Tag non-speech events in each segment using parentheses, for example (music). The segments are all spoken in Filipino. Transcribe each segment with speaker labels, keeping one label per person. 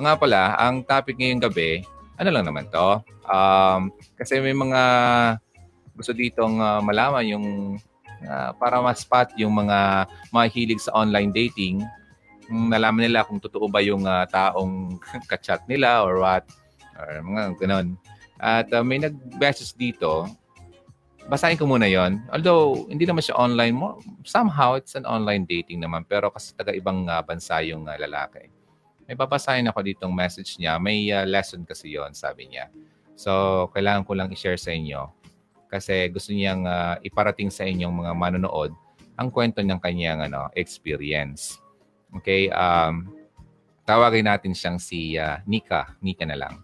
Speaker 1: Nga pala, ang topic ngayong gabi, ano lang naman to? Um, kasi may mga gusto ditong uh, malaman yung uh, para ma-spot yung mga mahilig sa online dating, nalaman nila kung totoo ba yung uh, taong (laughs) kachat nila or what, or mga ganun. At uh, may nag-message dito, basahin ko muna yon. Although, hindi naman siya online mo. Somehow, it's an online dating naman. Pero kasi taga-ibang uh, bansa yung uh, lalaki may babasahin ako ditong message niya. May uh, lesson kasi yon sabi niya. So, kailangan ko lang i-share sa inyo kasi gusto niyang uh, iparating sa inyong mga manonood ang kwento ng kanyang ano, experience. Okay, um, tawagin natin siyang si uh, Nika. Nika na lang.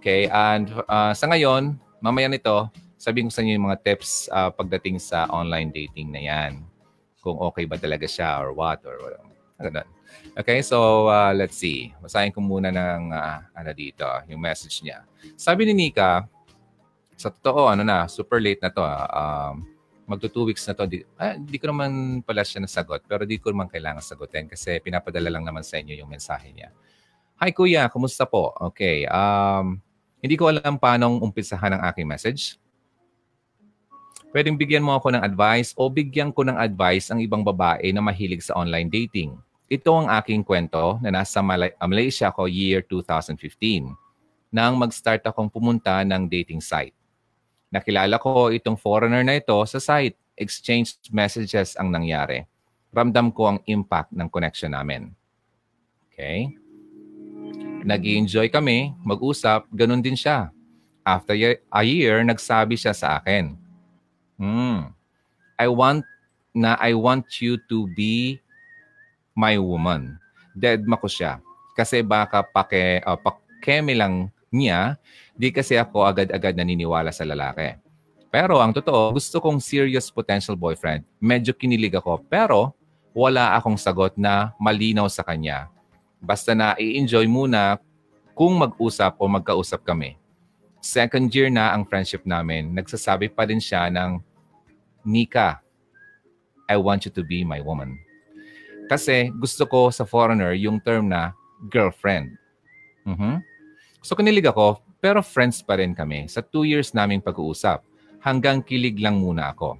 Speaker 1: Okay, and uh, sa ngayon, mamaya nito, sabihin ko sa inyo yung mga tips uh, pagdating sa online dating na yan. Kung okay ba talaga siya or what or what. Ganun. Okay, so uh, let's see. Basahin ko muna ng uh, ano dito, yung message niya. Sabi ni Nika, sa totoo, ano na, super late na to. Uh, um, magto two weeks na to. Di, ah, di ko naman pala siya nasagot, pero di ko naman kailangan sagutin kasi pinapadala lang naman sa inyo yung mensahe niya. Hi kuya, kumusta po? Okay, um, hindi ko alam paano umpisahan ang aking message. Pwedeng bigyan mo ako ng advice o bigyan ko ng advice ang ibang babae na mahilig sa online dating. Ito ang aking kwento na nasa ah, Malaysia ko year 2015 nang mag-start akong pumunta ng dating site. Nakilala ko itong foreigner na ito sa site. Exchange messages ang nangyari. Ramdam ko ang impact ng connection namin. Okay? nag enjoy kami, mag-usap, ganun din siya. After a year, nagsabi siya sa akin, hmm, I want na I want you to be my woman. Deadma ko siya. Kasi baka pake, uh, pakeme lang niya, di kasi ako agad-agad naniniwala sa lalaki. Pero ang totoo, gusto kong serious potential boyfriend. Medyo kinilig ako, pero wala akong sagot na malinaw sa kanya. Basta na i-enjoy muna kung mag-usap o magkausap kami. Second year na ang friendship namin, nagsasabi pa rin siya ng, Nika, I want you to be my woman. Kasi gusto ko sa foreigner yung term na girlfriend. Mm-hmm. So kinilig ako, pero friends pa rin kami sa two years naming pag-uusap. Hanggang kilig lang muna ako.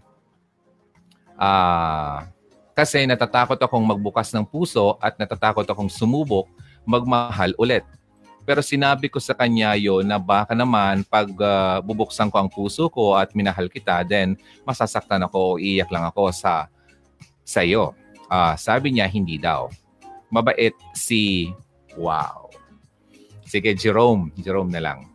Speaker 1: Ah... Uh, kasi natatakot akong magbukas ng puso at natatakot akong sumubok magmahal ulit. Pero sinabi ko sa kanya yon na baka naman pag uh, bubuksan ko ang puso ko at minahal kita, then masasaktan ako o iiyak lang ako sa sa iyo. Uh, sabi niya, hindi daw. Mabait si... Wow. Sige, Jerome. Jerome na lang.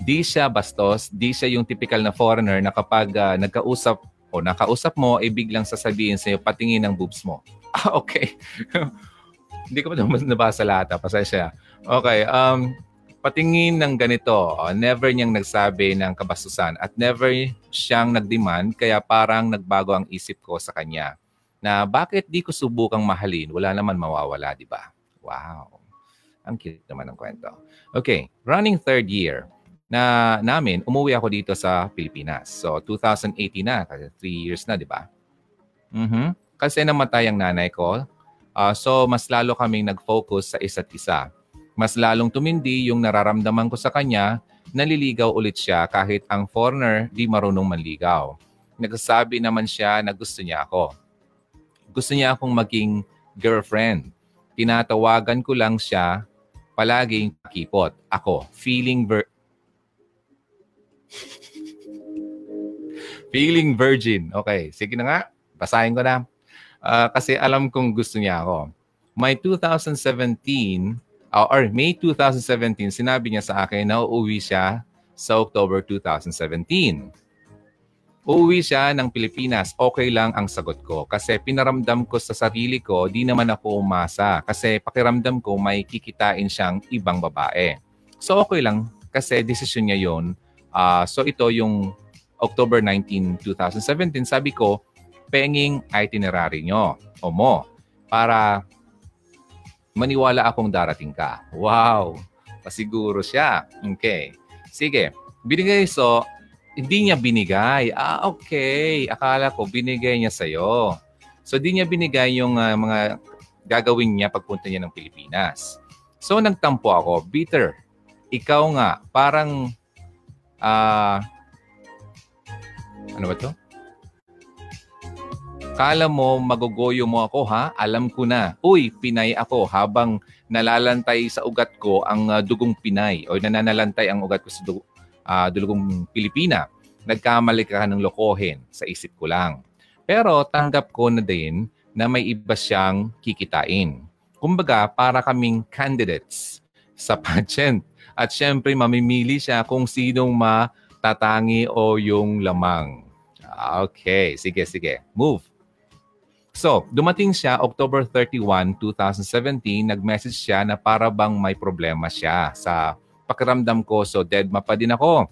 Speaker 1: Di siya bastos, di siya yung typical na foreigner na kapag uh, nagkausap o nakausap mo, ay eh, biglang sasabihin sa'yo, patingin ng boobs mo. (laughs) Ah, okay. (laughs) Hindi ko pa naman nabasa lahat. Ah. Pasensya. Okay. Um, patingin ng ganito. Never niyang nagsabi ng kabastusan at never siyang nagdemand kaya parang nagbago ang isip ko sa kanya na bakit di ko subukang mahalin, wala naman mawawala, di ba? Wow. Ang cute naman ng kwento. Okay, running third year na namin, umuwi ako dito sa Pilipinas. So, 2018 na, kasi three years na, di ba? Mm-hmm. Kasi namatay ang nanay ko. Uh, so, mas lalo kaming nag-focus sa isa't isa. Mas lalong tumindi yung nararamdaman ko sa kanya, naliligaw ulit siya kahit ang foreigner di marunong manligaw. Nagsasabi naman siya na gusto niya ako. Gusto niya akong maging girlfriend. Tinatawagan ko lang siya palaging kipot. Ako, feeling vir- feeling virgin. Okay, sige na nga. Basahin ko na. Uh, kasi alam kong gusto niya ako. May 2017, uh, or May 2017, sinabi niya sa akin na uuwi siya sa October 2017 uuwi siya ng Pilipinas, okay lang ang sagot ko. Kasi pinaramdam ko sa sarili ko, di naman ako umasa. Kasi pakiramdam ko may kikitain siyang ibang babae. So okay lang kasi desisyon niya yon. Uh, so ito yung October 19, 2017. Sabi ko, penging itinerary nyo o mo para maniwala akong darating ka. Wow! Pasiguro siya. Okay. Sige. Binigay so, hindi niya binigay. Ah, okay. Akala ko binigay niya sa'yo. So, di niya binigay yung uh, mga gagawin niya pagpunta niya ng Pilipinas. So nagtampo ako, bitter. Ikaw nga, parang, uh, ano ba to? Kala mo magugoyo mo ako ha? Alam ko na. Uy, Pinay ako habang nalalantay sa ugat ko ang uh, dugong Pinay o nananalantay ang ugat ko sa dug- uh, dugong Pilipina. Nagkamali ka ng lokohin sa isip ko lang. Pero tanggap ko na din na may iba siyang kikitain. Kumbaga, para kaming candidates sa pageant. At syempre, mamimili siya kung sinong matatangi o yung lamang. Okay, sige, sige. Move. So, dumating siya October 31, 2017. Nag-message siya na para bang may problema siya sa pakiramdam ko. So, dead ma din ako.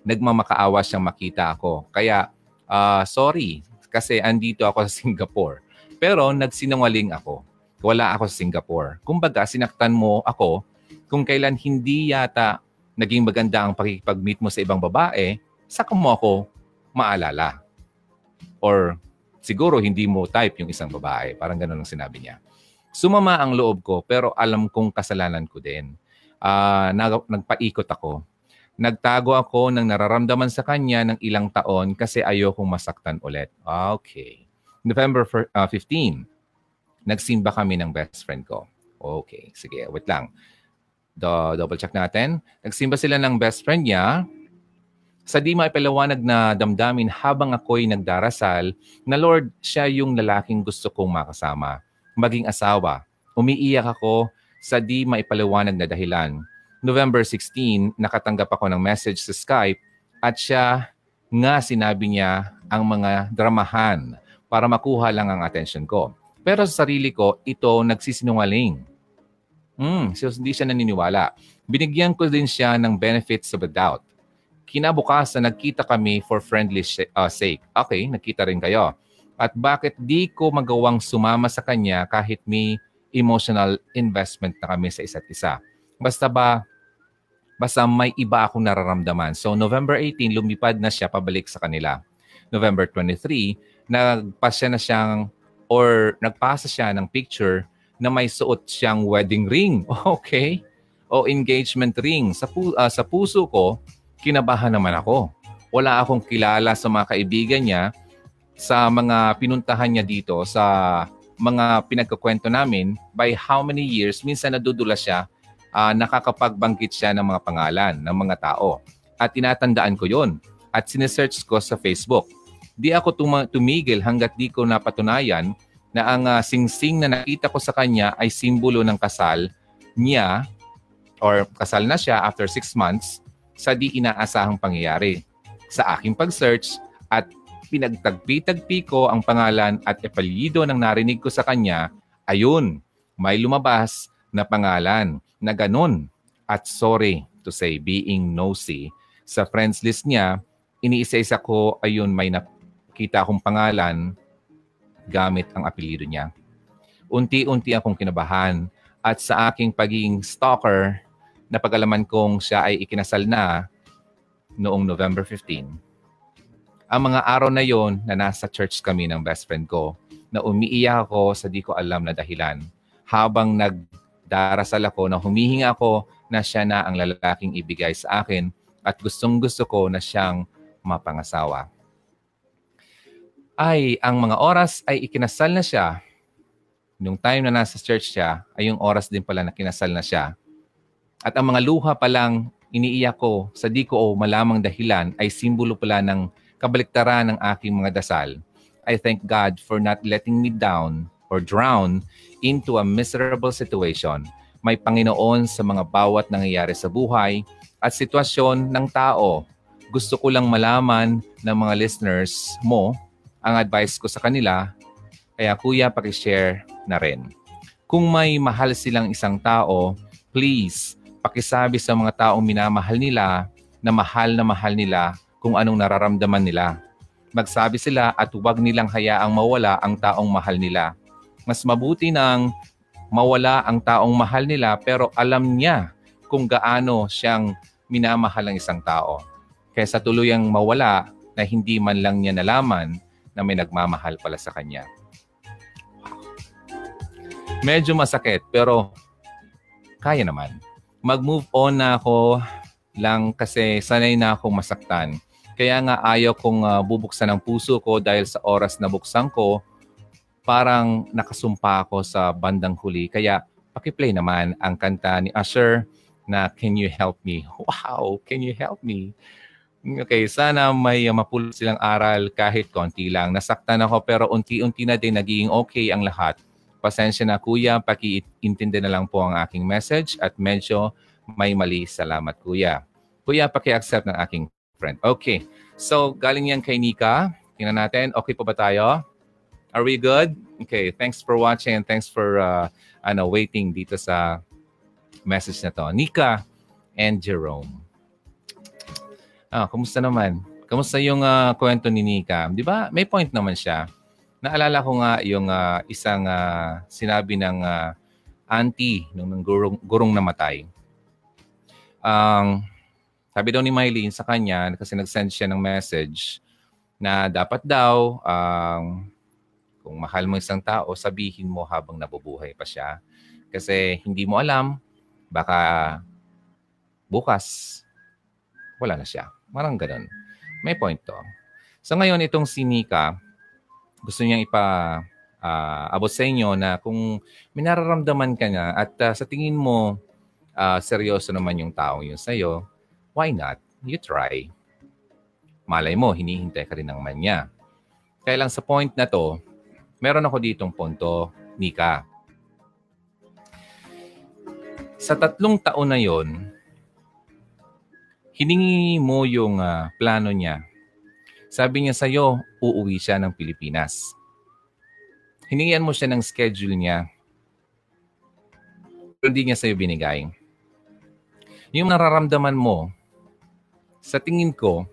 Speaker 1: Nagmamakaawa siyang makita ako. Kaya, uh, sorry, kasi andito ako sa Singapore. Pero nagsinungaling ako. Wala ako sa Singapore. Kumbaga, sinaktan mo ako kung kailan hindi yata naging maganda ang pakikipag-meet mo sa ibang babae, saka mo ako maalala. Or siguro hindi mo type yung isang babae. Parang ganun ang sinabi niya. Sumama ang loob ko pero alam kong kasalanan ko din. Uh, nag- nagpaikot ako. Nagtago ako ng nararamdaman sa kanya ng ilang taon kasi ayokong masaktan ulit. Okay. November uh, 15, nagsimba kami ng best friend ko. Okay, sige, wait lang. Do, double check natin. Nagsimba sila ng best friend niya sa di maipaliwanag na damdamin habang ako'y nagdarasal na Lord, siya yung lalaking gusto kong makasama. Maging asawa. Umiiyak ako sa di maipaliwanag na dahilan. November 16, nakatanggap ako ng message sa Skype at siya nga sinabi niya ang mga dramahan para makuha lang ang attention ko. Pero sa sarili ko, ito nagsisinungaling. Hmm, so hindi siya naniniwala. Binigyan ko din siya ng benefits of the doubt kinabukasan nagkita kami for friendly uh, sake. Okay, nagkita rin kayo. At bakit di ko magawang sumama sa kanya kahit may emotional investment na kami sa isa't isa? Basta ba, basta may iba akong nararamdaman. So November 18, lumipad na siya pabalik sa kanila. November 23, nagpasya na siyang or nagpasa siya ng picture na may suot siyang wedding ring. (laughs) Okay? O engagement ring. Sa, pu- uh, sa puso ko, kinabahan naman ako. Wala akong kilala sa mga kaibigan niya sa mga pinuntahan niya dito sa mga pinagkukwento namin by how many years minsan nadudula siya uh, nakakapagbanggit siya ng mga pangalan ng mga tao at tinatandaan ko yon at sinesearch ko sa Facebook. Di ako tum- tumigil hanggat di ko napatunayan na ang uh, singsing na nakita ko sa kanya ay simbolo ng kasal niya or kasal na siya after six months sa di inaasahang pangyayari. Sa aking pag-search at pinagtagpi-tagpi ko ang pangalan at epalyido ng narinig ko sa kanya, ayun, may lumabas na pangalan na ganun. At sorry to say, being nosy, sa friends list niya, iniisa-isa ko, ayun, may nakita akong pangalan gamit ang apelyido niya. Unti-unti akong kinabahan at sa aking pagiging stalker, napagalaman kong siya ay ikinasal na noong November 15. Ang mga araw na yon na nasa church kami ng best friend ko, na umiiyak ako sa di ko alam na dahilan. Habang nagdarasal ako na humihinga ako na siya na ang lalaking ibigay sa akin at gustong gusto ko na siyang mapangasawa. Ay, ang mga oras ay ikinasal na siya. Nung time na nasa church siya, ay yung oras din pala na kinasal na siya at ang mga luha pa lang iniiyak ko sa di ko o malamang dahilan ay simbolo pala ng kabaliktaran ng aking mga dasal. I thank God for not letting me down or drown into a miserable situation. May Panginoon sa mga bawat nangyayari sa buhay at sitwasyon ng tao. Gusto ko lang malaman ng mga listeners mo ang advice ko sa kanila. Kaya kuya, pakishare na rin. Kung may mahal silang isang tao, please pakisabi sa mga taong minamahal nila na mahal na mahal nila kung anong nararamdaman nila. Magsabi sila at huwag nilang hayaang mawala ang taong mahal nila. Mas mabuti nang mawala ang taong mahal nila pero alam niya kung gaano siyang minamahal ang isang tao. Kaysa tuluyang mawala na hindi man lang niya nalaman na may nagmamahal pala sa kanya. Medyo masakit pero kaya naman. Mag-move on na ako lang kasi sanay na akong masaktan. Kaya nga ayaw kong uh, bubuksan ang puso ko dahil sa oras na buksan ko, parang nakasumpa ako sa bandang huli. Kaya pakiplay naman ang kanta ni Usher na Can You Help Me? Wow, can you help me? Okay, sana may uh, mapulot silang aral kahit konti lang. Nasaktan ako pero unti-unti na din naging okay ang lahat. Pasensya na kuya, pakiintindi na lang po ang aking message at medyo may mali. Salamat kuya. Kuya, paki-accept ng aking friend. Okay, so galing yan kay Nika. Tingnan natin, okay po ba tayo? Are we good? Okay, thanks for watching and thanks for uh, ano, waiting dito sa message na to. Nika and Jerome. Ah, kumusta naman? Kumusta yung uh, kwento ni Nika? 'Di ba? May point naman siya. Naalala ko nga yung uh, isang uh, sinabi ng uh, auntie nung, ng gurong, gurong namatay. Ang um, sabi daw ni Mylene sa kanya kasi nag-send siya ng message na dapat daw um, kung mahal mo isang tao, sabihin mo habang nabubuhay pa siya. Kasi hindi mo alam, baka bukas, wala na siya. Marang ganun. May point to. So ngayon, itong si Nika, gusto niyang ipa uh, abot sa inyo na kung may nararamdaman ka na at uh, sa tingin mo uh, seryoso naman yung taong yun sa'yo, why not? You try. Malay mo, hinihintay ka rin ng manya. Kaya lang sa point na to, meron ako ditong punto, Nika. Sa tatlong taon na yon, hiningi mo yung uh, plano niya. Sabi niya sa'yo, uuwi siya ng Pilipinas. Hiningian mo siya ng schedule niya. Pero hindi niya sa'yo binigay. Yung nararamdaman mo, sa tingin ko,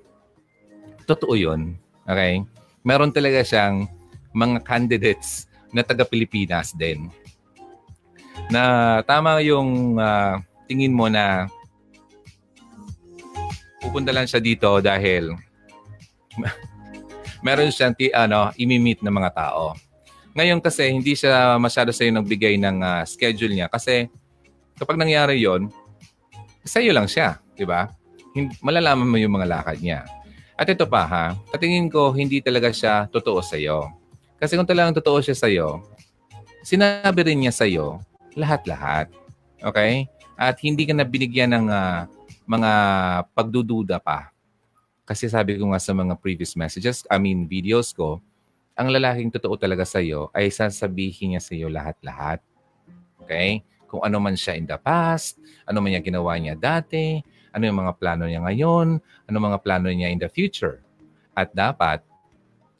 Speaker 1: totoo yun. Okay? Meron talaga siyang mga candidates na taga-Pilipinas din. Na tama yung uh, tingin mo na pupunta lang siya dito dahil (laughs) meron siyang ti, ano, imi-meet ng mga tao. Ngayon kasi hindi siya masyado sa iyo nagbigay ng uh, schedule niya kasi kapag nangyari 'yon, sa iyo lang siya, 'di ba? Malalaman mo yung mga lakad niya. At ito pa ha, patingin ko hindi talaga siya totoo sa iyo. Kasi kung talagang totoo siya sa iyo, sinabi rin niya sa iyo lahat-lahat. Okay? At hindi ka na binigyan ng uh, mga pagdududa pa. Kasi sabi ko nga sa mga previous messages, I mean videos ko, ang lalaking totoo talaga sa iyo ay sasabihin niya sa iyo lahat-lahat. Okay? Kung ano man siya in the past, ano man yung ginawa niya dati, ano yung mga plano niya ngayon, ano mga plano niya in the future. At dapat,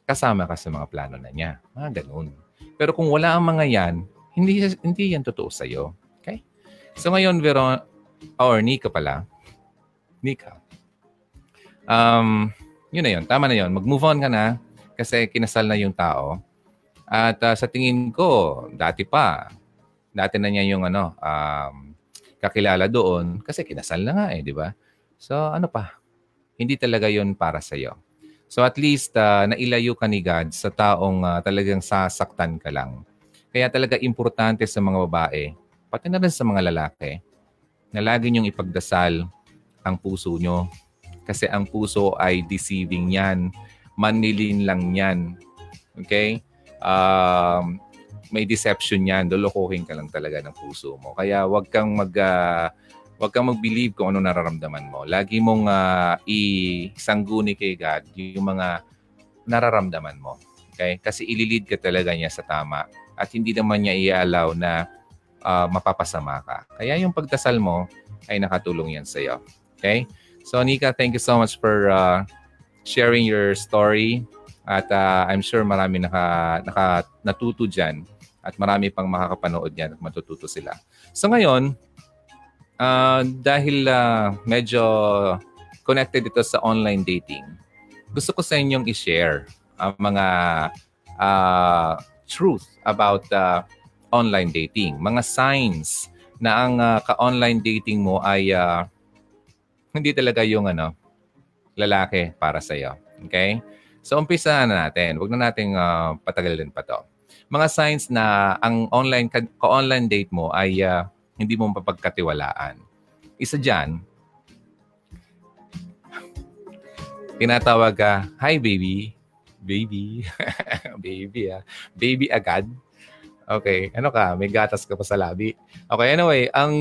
Speaker 1: kasama ka sa mga plano na niya. Mga ganun. Pero kung wala ang mga yan, hindi, hindi yan totoo sa iyo. Okay? So ngayon, Veron, or Nika pala, Nika. Um, yun na yun. Tama na yun. Mag-move on ka na kasi kinasal na yung tao. At uh, sa tingin ko, dati pa, dati na niya yung ano, um, kakilala doon kasi kinasal na nga eh, di ba? So ano pa? Hindi talaga yun para sa iyo. So at least uh, nailayo ka ni God sa taong uh, talagang sasaktan ka lang. Kaya talaga importante sa mga babae, pati na rin sa mga lalaki, na lagi niyong ipagdasal ang puso nyo. Kasi ang puso ay deceiving yan. Manilin lang yan. Okay? Um, may deception yan. Lolokohin ka lang talaga ng puso mo. Kaya wag kang mag... Uh, wag kang mag-believe kung ano nararamdaman mo. Lagi mong uh, isangguni kay God yung mga nararamdaman mo. Okay? Kasi ililid ka talaga niya sa tama at hindi naman niya i-allow na uh, mapapasama ka. Kaya yung pagdasal mo ay nakatulong yan sa iyo. Okay? So, Nika, thank you so much for uh, sharing your story. At uh, I'm sure marami naka, naka natuto dyan at marami pang makakapanood yan at matututo sila. So ngayon, uh, dahil uh, medyo connected ito sa online dating, gusto ko sa inyong i-share ang mga uh, truth about uh, online dating. Mga signs na ang uh, ka-online dating mo ay uh, hindi talaga yung ano, lalaki para sa iyo. Okay? So umpisa na natin. Huwag na nating uh, patagalin pa to. Mga signs na ang online ka-online date mo ay uh, hindi mo mapagkatiwalaan. Isa dyan, tinatawag ka, Hi baby. Baby. (laughs) baby ah. Baby agad. Okay. Ano ka? May gatas ka pa sa labi. Okay. Anyway, ang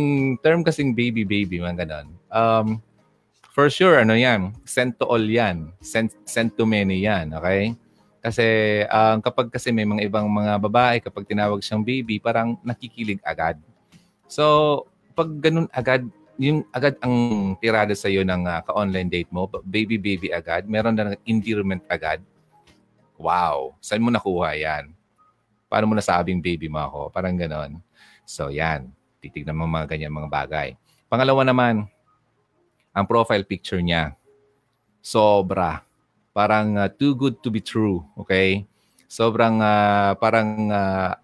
Speaker 1: term kasing baby baby, mga ganon. Um, for sure, ano yan? Sent to all yan. Sent, sent to many yan. Okay? Kasi um, kapag kasi may mga ibang mga babae, kapag tinawag siyang baby, parang nakikilig agad. So, pag ganun agad, yung agad ang tirada sa iyo ng uh, ka-online date mo, baby baby agad, meron na ng endearment agad. Wow, saan mo nakuha 'yan? Paano mo nasabing baby mo ako? Parang ganon. So, yan. Titignan mo mga ganyan mga bagay. Pangalawa naman, ang profile picture niya. Sobra parang uh, too good to be true, okay? Sobrang uh, parang uh,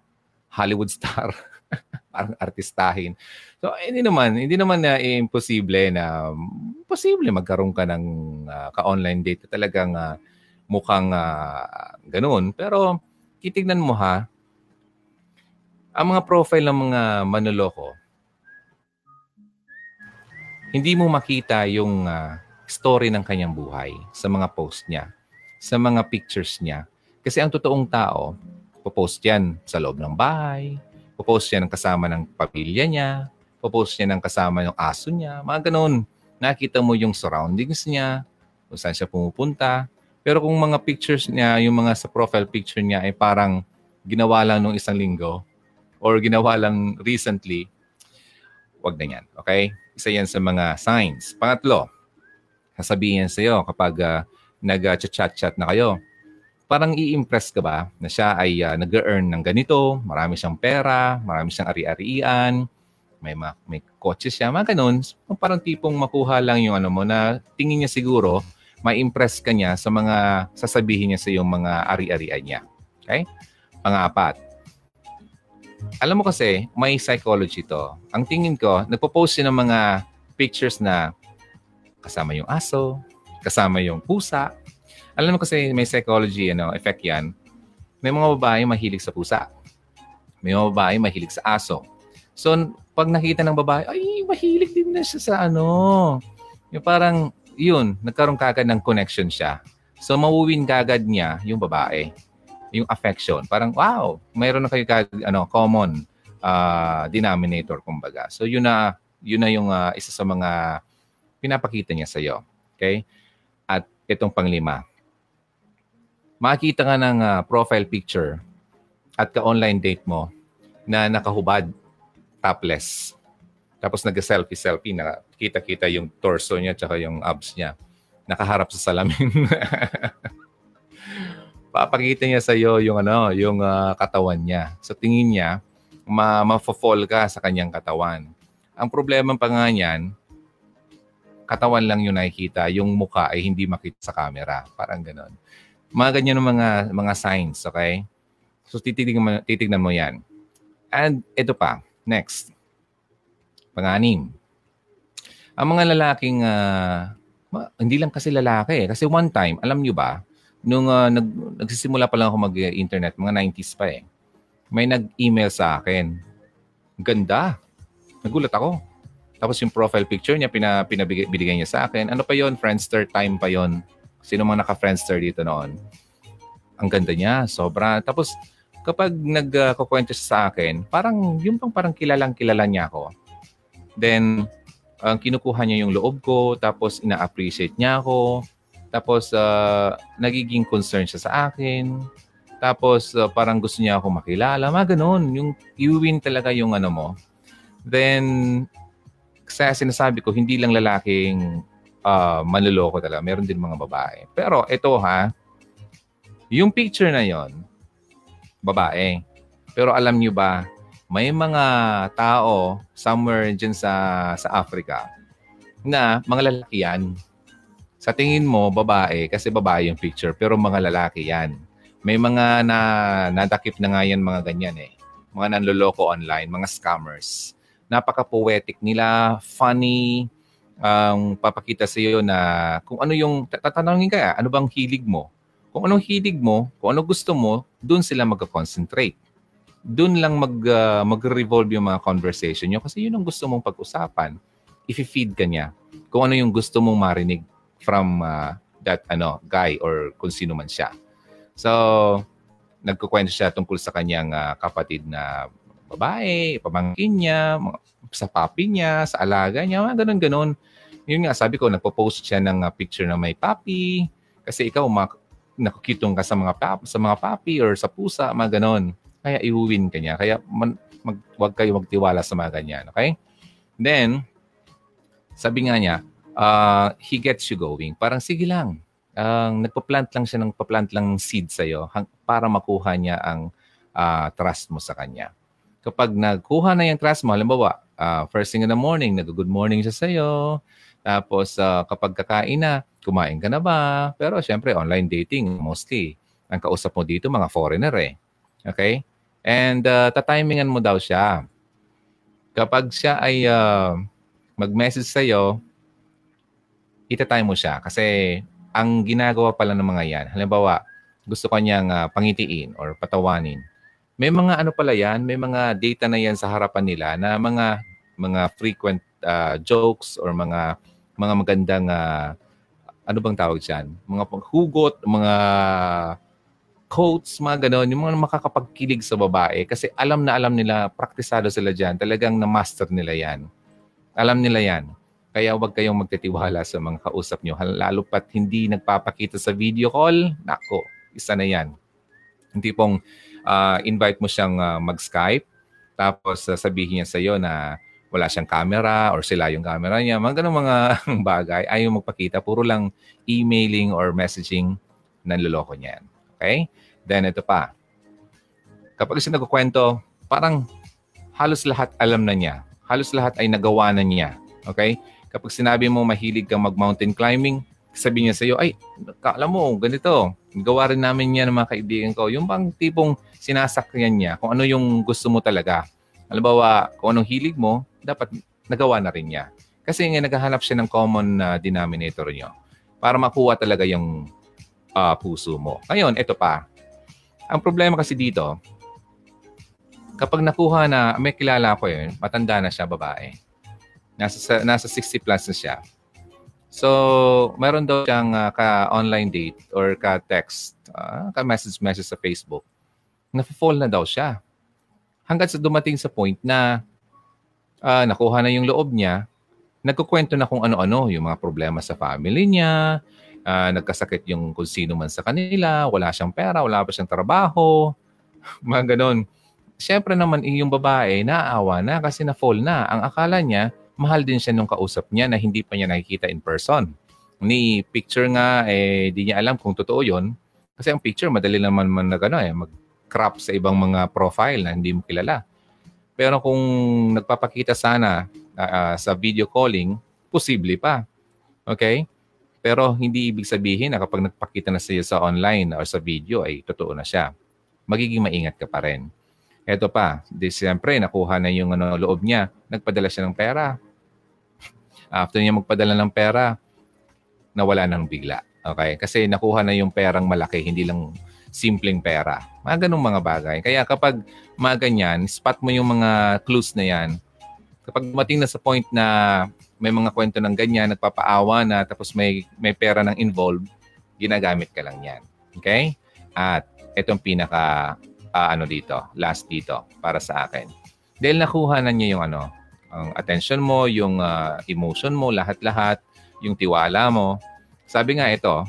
Speaker 1: Hollywood star, (laughs) parang artistahin. So hindi naman, hindi naman na uh, imposible na posible magkaroon ka ng uh, ka-online date talagang uh, mukhang uh, ganoon. Pero titignan mo ha, ang mga profile ng mga manloloko, hindi mo makita yung uh, story ng kanyang buhay sa mga post niya, sa mga pictures niya. Kasi ang totoong tao, popost yan sa loob ng bahay, popost yan ng kasama ng pamilya niya, popost yan ng kasama ng aso niya, mga ganun. Nakita mo yung surroundings niya, kung saan siya pumupunta. Pero kung mga pictures niya, yung mga sa profile picture niya ay parang ginawa lang nung isang linggo or ginawa lang recently, wag na yan. Okay? Isa yan sa mga signs. Pangatlo, sasabihin sa iyo kapag uh, nag-chat-chat na kayo. Parang i-impress ka ba na siya ay uh, nag-earn ng ganito, marami siyang pera, marami siyang ari-arian, may, ma- may kotse siya, mga ganun. Parang tipong makuha lang yung ano mo na tingin niya siguro, ma-impress ka niya sa mga sasabihin niya sa iyong mga ari-arian niya. Okay? Pangapat, alam mo kasi, may psychology to. Ang tingin ko, nagpo-post siya ng mga pictures na kasama yung aso, kasama yung pusa. Alam mo kasi may psychology ano, effect yan. May mga babae mahilig sa pusa. May mga babae mahilig sa aso. So, pag nakita ng babae, ay, mahilig din na siya sa ano. Yung parang, yun, nagkaroon kagad ng connection siya. So, mawuwin kagad niya yung babae. Yung affection. Parang, wow, mayroon na kayo kagad, ano, common uh, denominator, kumbaga. So, yun na, yun na yung uh, isa sa mga pinapakita niya sa iyo. Okay? At itong panglima. Makikita ka ng uh, profile picture at ka-online date mo na nakahubad, topless. Tapos nag-selfie-selfie, na kita-kita yung torso niya at yung abs niya. Nakaharap sa salamin. (laughs) Papakita niya sa iyo yung ano, yung uh, katawan niya. Sa tingin niya, ma ma-fall ka sa kanyang katawan. Ang problema pa nga niyan, katawan lang yung nakikita, yung mukha ay hindi makita sa camera. Parang ganon. Mga ganyan ng mga, mga signs, okay? So titignan mo, titignan mo yan. And ito pa, next. Panganim. Ang mga lalaking, uh, hindi lang kasi lalaki. Kasi one time, alam nyo ba, nung uh, nag, nagsisimula pa lang ako mag-internet, mga 90s pa eh, may nag-email sa akin. Ganda. Nagulat ako. Tapos yung profile picture niya, pina, pinabigay niya sa akin. Ano pa yon Friendster time pa yon Sino mga naka-Friendster dito noon? Ang ganda niya, sobra. Tapos kapag nagkukwento uh, sa akin, parang yung pang parang kilalang kilala niya ako. Then, ang uh, kinukuha niya yung loob ko, tapos ina-appreciate niya ako. Tapos, uh, nagiging concern siya sa akin. Tapos, uh, parang gusto niya ako makilala. Mga ganun. Yung i-win talaga yung ano mo. Then, kaya sinasabi ko, hindi lang lalaking uh, manloloko talaga. Meron din mga babae. Pero ito ha, yung picture na yon babae. Pero alam nyo ba, may mga tao somewhere dyan sa, sa Africa na mga lalaki yan. Sa tingin mo, babae, kasi babae yung picture, pero mga lalaki yan. May mga na, nadakip na nga yan mga ganyan eh. Mga nanloloko online, mga scammers napaka-poetic nila, funny, ang um, papakita sa iyo na kung ano yung, tatanungin ka, ano bang hilig mo? Kung anong hilig mo, kung ano gusto mo, doon sila mag-concentrate. dun lang mag, uh, mag-revolve yung mga conversation nyo kasi yun ang gusto mong pag-usapan. If-feed ka niya kung ano yung gusto mong marinig from uh, that ano guy or kung sino man siya. So, nagkukwento siya tungkol sa kanyang uh, kapatid na babae, pamangkin niya, sa papi niya, sa alaga niya, mga ganun-ganun. Yun nga, sabi ko, nagpo-post siya ng uh, picture na may papi. Kasi ikaw, mak- nakukitong ka sa mga, pap- sa mga papi or sa pusa, mga ganun. Kaya iuwin ka niya. Kaya man, mag, wag kayo magtiwala sa mga ganyan. Okay? Then, sabi nga niya, uh, he gets you going. Parang sige lang. Ang uh, nagpa-plant lang siya ng pa-plant lang seed sa iyo para makuha niya ang uh, trust mo sa kanya. Kapag nagkuha na yung trust mo, halimbawa, uh, first thing in the morning, nag-good morning siya sa iyo. Tapos uh, kapag kakain na, kumain ka na ba? Pero syempre, online dating mostly. Ang kausap mo dito, mga foreigner eh. Okay? And uh, tatimingan mo daw siya. Kapag siya ay uh, mag-message sa'yo, itatime mo siya. Kasi ang ginagawa pala ng mga yan, halimbawa, gusto kanyang uh, pangitiin or patawanin. May mga ano pala yan, may mga data na yan sa harapan nila na mga mga frequent uh, jokes or mga mga magandang uh, ano bang tawag diyan? Mga hugot, mga quotes, mga ganon, yung mga makakapagkilig sa babae kasi alam na alam nila, praktisado sila dyan, talagang na-master nila yan. Alam nila yan. Kaya huwag kayong magtitiwala sa mga kausap nyo. Lalo pat hindi nagpapakita sa video call, nako, isa na yan. Hindi pong uh, invite mo siyang uh, mag-Skype, tapos uh, sabihin niya sa iyo na wala siyang camera or sila yung camera niya. Mga ganun mga (laughs) bagay. Ayaw magpakita. Puro lang emailing or messaging nanloloko niyan. Okay? Then ito pa. Kapag siya nagkukwento, parang halos lahat alam na niya. Halos lahat ay nagawa na niya. Okay? Kapag sinabi mo mahilig kang mag-mountain climbing, sabi niya sa iyo, ay, alam mo, ganito, gawa rin namin yan ng mga kaibigan ko. Yung bang tipong sinasakyan niya, kung ano yung gusto mo talaga. Halimbawa, kung anong hilig mo, dapat nagawa na rin niya. Kasi nga naghahanap siya ng common uh, denominator niyo para makuha talaga yung uh, puso mo. Ngayon, ito pa. Ang problema kasi dito, kapag nakuha na, may kilala ko yun, matanda na siya, babae. Nasa, nasa 60 plus na siya. So, meron daw siyang uh, ka-online date or ka-text, uh, ka-message-message sa Facebook. Nafa-fall na daw siya. Hanggang sa dumating sa point na uh, nakuha na yung loob niya, nagkukwento na kung ano-ano, yung mga problema sa family niya, uh, nagkasakit yung kung sino man sa kanila, wala siyang pera, wala pa siyang trabaho, (laughs) mga ganon. Siyempre naman, eh, yung babae, naaawa na kasi na-fall na. Ang akala niya, mahal din siya nung kausap niya na hindi pa niya nakikita in person. Ni picture nga, eh, di niya alam kung totoo yon Kasi ang picture, madali naman man na gano'n eh, mag-crop sa ibang mga profile na hindi mo kilala. Pero kung nagpapakita sana uh, sa video calling, posible pa. Okay? Pero hindi ibig sabihin na kapag nagpakita na siya sa online or sa video ay totoo na siya. Magiging maingat ka pa rin. Ito pa, di siyempre nakuha na yung ano, loob niya, nagpadala siya ng pera. After niya magpadala ng pera, nawala nang bigla. Okay? Kasi nakuha na yung perang malaki, hindi lang simpleng pera. Mga ganong mga bagay. Kaya kapag mga ganyan, spot mo yung mga clues na yan. Kapag dumating na sa point na may mga kwento ng ganyan, nagpapaawa na tapos may, may pera nang involved, ginagamit ka lang yan. Okay? At itong pinaka uh, ano dito, last dito para sa akin. Dahil nakuha na niya yung ano, ang attention mo, yung uh, emotion mo, lahat-lahat, yung tiwala mo. Sabi nga ito,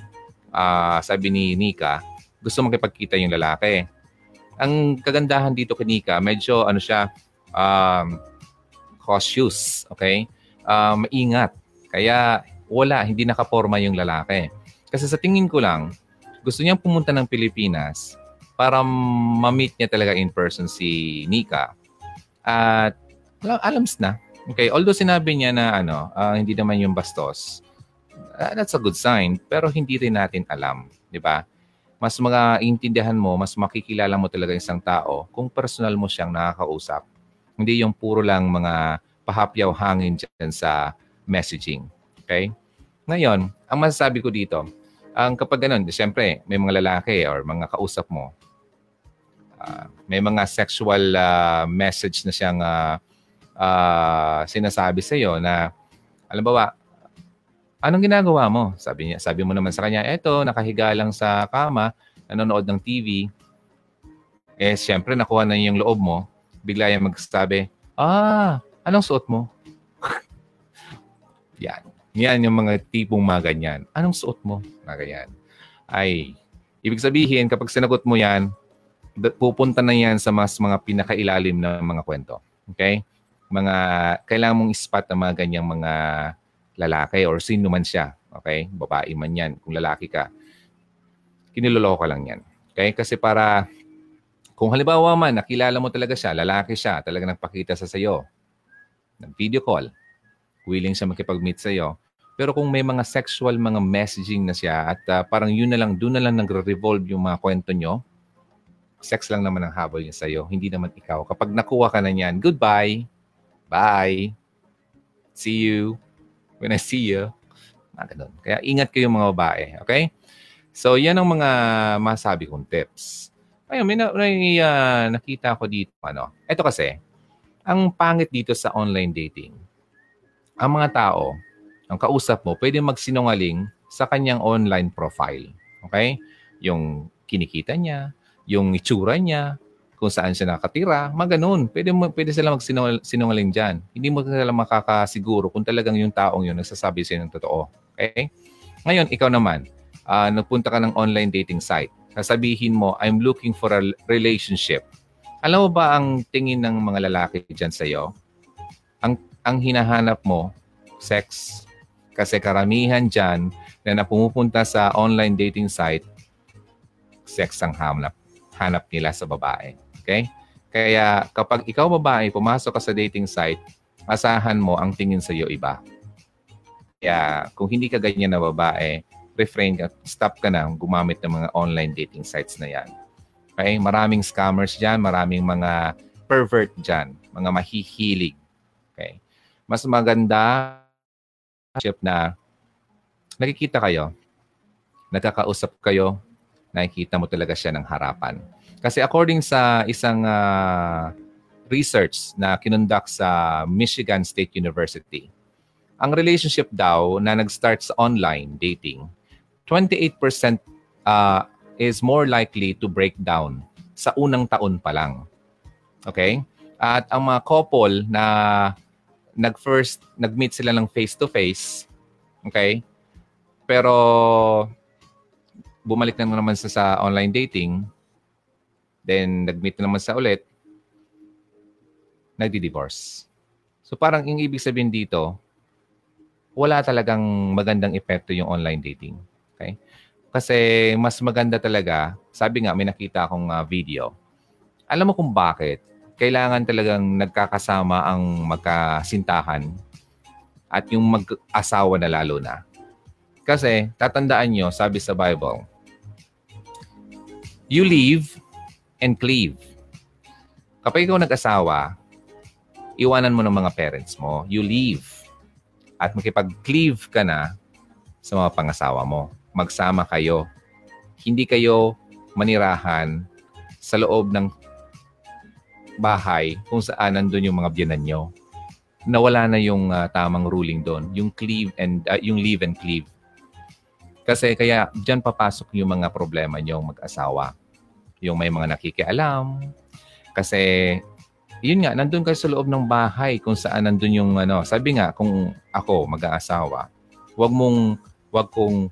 Speaker 1: uh, sabi ni Nika, gusto makipagkita yung lalaki. Ang kagandahan dito kay Nika, medyo ano siya, um, cautious, okay? Uh, maingat. Kaya wala, hindi nakaporma yung lalaki. Kasi sa tingin ko lang, gusto niyang pumunta ng Pilipinas para ma-meet niya talaga in person si Nika. At alams na. Okay, although sinabi niya na ano, uh, hindi naman yung bastos, uh, that's a good sign, pero hindi rin natin alam, di ba? Mas mga intindihan mo, mas makikilala mo talaga isang tao kung personal mo siyang nakakausap. Hindi yung puro lang mga pahapyaw hangin dyan sa messaging. Okay? Ngayon, ang masasabi ko dito, ang kapag ganun, siyempre, may mga lalaki or mga kausap mo, uh, may mga sexual uh, message na siyang uh, uh, sinasabi sa iyo na alam ba anong ginagawa mo? Sabi niya, sabi mo naman sa kanya, eto, nakahiga lang sa kama, nanonood ng TV. Eh, siyempre, nakuha na yung loob mo. Bigla yung magsasabi, ah, anong suot mo? (laughs) yan. Yan yung mga tipong mga ganyan. Anong suot mo? Mga ganyan. Ay, ibig sabihin, kapag sinagot mo yan, pupunta na yan sa mas mga pinakailalim na mga kwento. Okay? Mga, kailangan mong spot ang mga ganyang mga lalaki or sino man siya. Okay? Babae man yan. Kung lalaki ka, kiniloloko lang yan. Okay? Kasi para, kung halimbawa man, nakilala mo talaga siya, lalaki siya, talaga nagpakita sa sayo, ng video call, willing siya makipag-meet sa iyo. Pero kung may mga sexual mga messaging na siya at uh, parang yun na lang, doon na lang nagre-revolve yung mga kwento nyo, sex lang naman ang habol niya sa'yo, hindi naman ikaw. Kapag nakuha ka na niyan, goodbye, bye, see you, when I see you. Mga ganun. Kaya ingat kayo mga babae. Okay? So, yan ang mga masabi kong tips. Ayun, may, na, may uh, nakita ko dito. Ano? Ito kasi, ang pangit dito sa online dating, ang mga tao, ang kausap mo, pwede magsinungaling sa kanyang online profile. Okay? Yung kinikita niya, yung itsura niya, kung saan siya nakatira, maganon. Pwede, mo, pwede sila magsinungaling dyan. Hindi mo sila makakasiguro kung talagang yung taong yun nagsasabi sa ng totoo. Okay? Ngayon, ikaw naman, uh, nagpunta ka ng online dating site. Sasabihin mo, I'm looking for a relationship. Alam mo ba ang tingin ng mga lalaki dyan sa iyo? Ang, ang hinahanap mo, sex. Kasi karamihan dyan na napumupunta sa online dating site, sex ang hanap, hanap nila sa babae. Okay? Kaya kapag ikaw babae, pumasok ka sa dating site, asahan mo ang tingin sa iyo iba. Kaya kung hindi ka ganyan na babae, refrain ka, stop ka na gumamit ng mga online dating sites na yan. Okay? Maraming scammers dyan, maraming mga pervert dyan, mga mahihilig. Okay? Mas maganda na nakikita kayo, nagkakausap kayo, nakikita mo talaga siya ng harapan. Kasi according sa isang uh, research na kinundak sa Michigan State University, ang relationship daw na nag-start sa online dating, 28% uh, is more likely to break down sa unang taon pa lang. Okay? At ang mga couple na nag-first, nag-meet sila ng face-to-face, okay? Pero bumalik na naman sa, sa online dating, Then, nag-meet naman sa ulit, nagdi-divorce. So, parang yung ibig sabihin dito, wala talagang magandang epekto yung online dating. Okay? Kasi mas maganda talaga, sabi nga, may nakita akong uh, video. Alam mo kung bakit? Kailangan talagang nagkakasama ang magkasintahan at yung mag-asawa na lalo na. Kasi, tatandaan nyo, sabi sa Bible, you leave and cleave. Kapag ikaw nag-asawa, iwanan mo ng mga parents mo. You leave. At makipag-cleave ka na sa mga pangasawa mo. Magsama kayo. Hindi kayo manirahan sa loob ng bahay kung saan nandun yung mga biyanan nyo. Nawala na yung uh, tamang ruling doon. Yung cleave and uh, yung leave and cleave. Kasi kaya diyan papasok yung mga problema nyo mag-asawa yung may mga nakikialam. Kasi, yun nga, nandun kayo sa loob ng bahay kung saan nandun yung ano. Sabi nga, kung ako mag-aasawa, wag mong, wag kong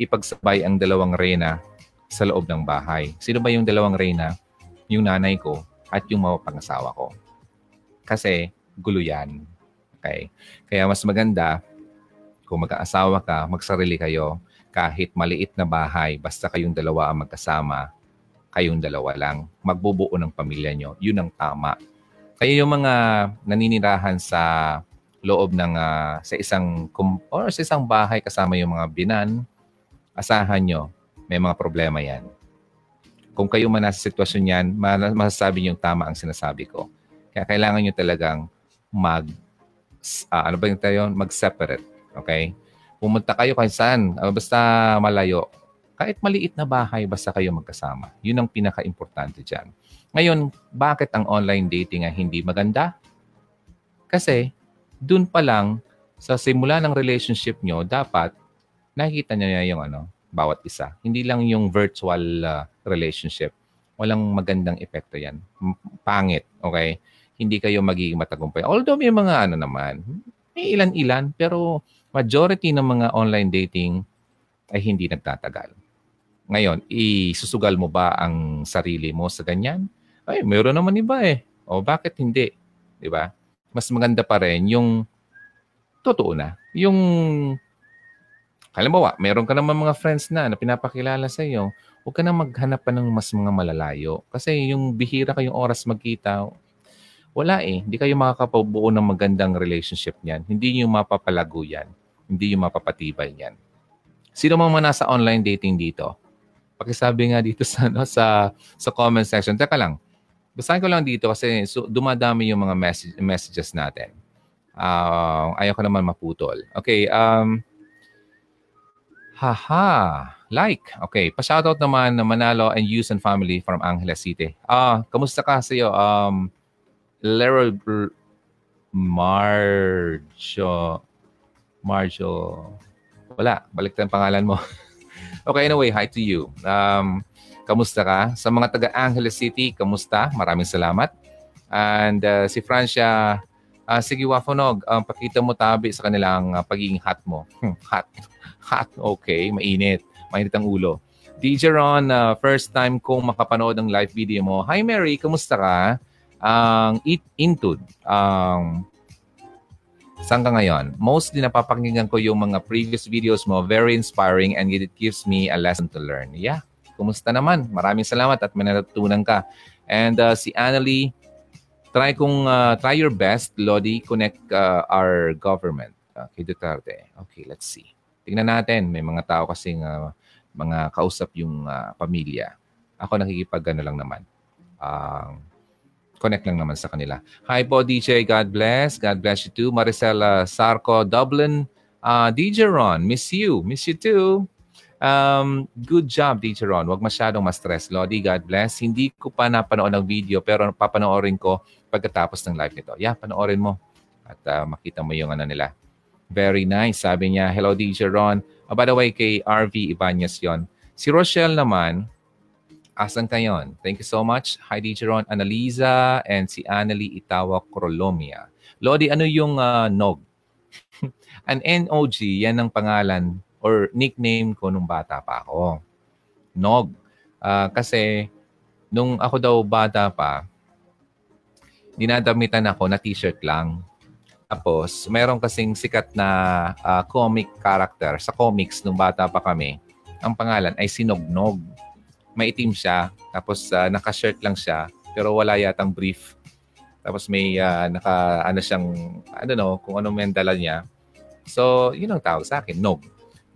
Speaker 1: ipagsabay ang dalawang reyna sa loob ng bahay. Sino ba yung dalawang reyna? Yung nanay ko at yung mga pangasawa ko. Kasi, gulo yan. Okay? Kaya mas maganda, kung mag-aasawa ka, magsarili kayo, kahit maliit na bahay, basta kayong dalawa ang magkasama, kayong dalawa lang. Magbubuo ng pamilya nyo. Yun ang tama. Kaya yung mga naninirahan sa loob ng uh, sa isang or sa isang bahay kasama yung mga binan, asahan nyo, may mga problema yan. Kung kayo man nasa sitwasyon yan, masasabi nyo yung tama ang sinasabi ko. Kaya kailangan nyo talagang mag, uh, ano ba yung tayo? Mag-separate. Okay? Pumunta kayo kahit saan. Uh, basta malayo Kahit maliit na bahay, basta kayo magkasama. Yun ang pinaka-importante dyan. Ngayon, bakit ang online dating ay hindi maganda? Kasi, dun pa lang, sa simula ng relationship nyo, dapat nakikita niya yung ano, bawat isa. Hindi lang yung virtual uh, relationship. Walang magandang epekto yan. Pangit, okay? Hindi kayo magiging matagumpay. Although may mga ano naman, may ilan-ilan, pero majority ng mga online dating ay hindi nagtatagal. Ngayon, isusugal mo ba ang sarili mo sa ganyan? Ay, meron naman iba eh. O bakit hindi? 'Di ba? Mas maganda pa rin yung totoo na. Yung Halimbawa, meron ka naman mga friends na na pinapakilala sa iyo, huwag ka na maghanap pa ng mas mga malalayo. Kasi yung bihira kayong oras magkita, wala eh. Hindi kayo makakapabuo ng magandang relationship niyan. Hindi yung mapapalago yan. Hindi yung mapapatibay yan. Sino man nasa online dating dito? Pakisabi nga dito sa, no, sa, sa comment section. Teka lang. Basahin ko lang dito kasi so, dumadami yung mga message, messages natin. Uh, ayaw ko naman maputol. Okay. Um, Haha. Like. Okay. Pa-shoutout naman na Manalo and Yus and family from Angeles City. Ah, kamusta ka sa iyo? Um, Lero Marjo. Marjo. Wala. Balik ang pangalan mo. (laughs) okay, anyway, hi to you. Um, kamusta ka? Sa mga taga Angeles City, kamusta? Maraming salamat. And uh, si Francia, uh, sige Wafonog, um, pakita mo tabi sa kanilang uh, pagiging hot mo. Hmm, hot (laughs) hot, okay, mainit. Mainit ang ulo. DJ Ron, uh, first time kong makapanood ng live video mo. Hi Mary, kamusta ka? Ang um, Eat Intud. Um, saan ka ngayon? Mostly napapakinggan ko yung mga previous videos mo. Very inspiring and it gives me a lesson to learn. Yeah, kumusta naman? Maraming salamat at may natutunan ka. And uh, si Annalie, try kung uh, try your best, Lodi, connect uh, our government. Uh, kay Duterte. Okay, let's see. Tingnan natin, may mga tao kasing uh, mga kausap yung uh, pamilya. Ako nakikipag ano lang naman. Uh, connect lang naman sa kanila. Hi po DJ, God bless. God bless you too. Maricela Sarco, Dublin. Uh, DJ Ron, miss you. Miss you too. Um, good job, DJ Ron. Huwag masyadong ma-stress. Lodi, God bless. Hindi ko pa napanood ng video pero papanoorin ko pagkatapos ng live nito. Yeah, panoorin mo. At uh, makita mo yung ano nila. Very nice. Sabi niya, hello DJ Ron. Oh, by the way, kay RV Ibanez yon. Si Rochelle naman, asan ka yon? Thank you so much. Hi DJ Ron, Analiza, and si Annalie Itawa Crolomia. Lodi, ano yung uh, NOG? (laughs) An NOG, yan ang pangalan or nickname ko nung bata pa ako. NOG. Uh, kasi nung ako daw bata pa, dinadamitan ako na t-shirt lang. Tapos, meron kasing sikat na uh, comic character sa comics nung bata pa kami. Ang pangalan ay Sinognog. Maitim siya, tapos uh, naka-shirt lang siya, pero wala yatang brief. Tapos may uh, naka, ano siyang, I don't know, kung ano may dala niya. So, yun ang tawag sa akin, Nog.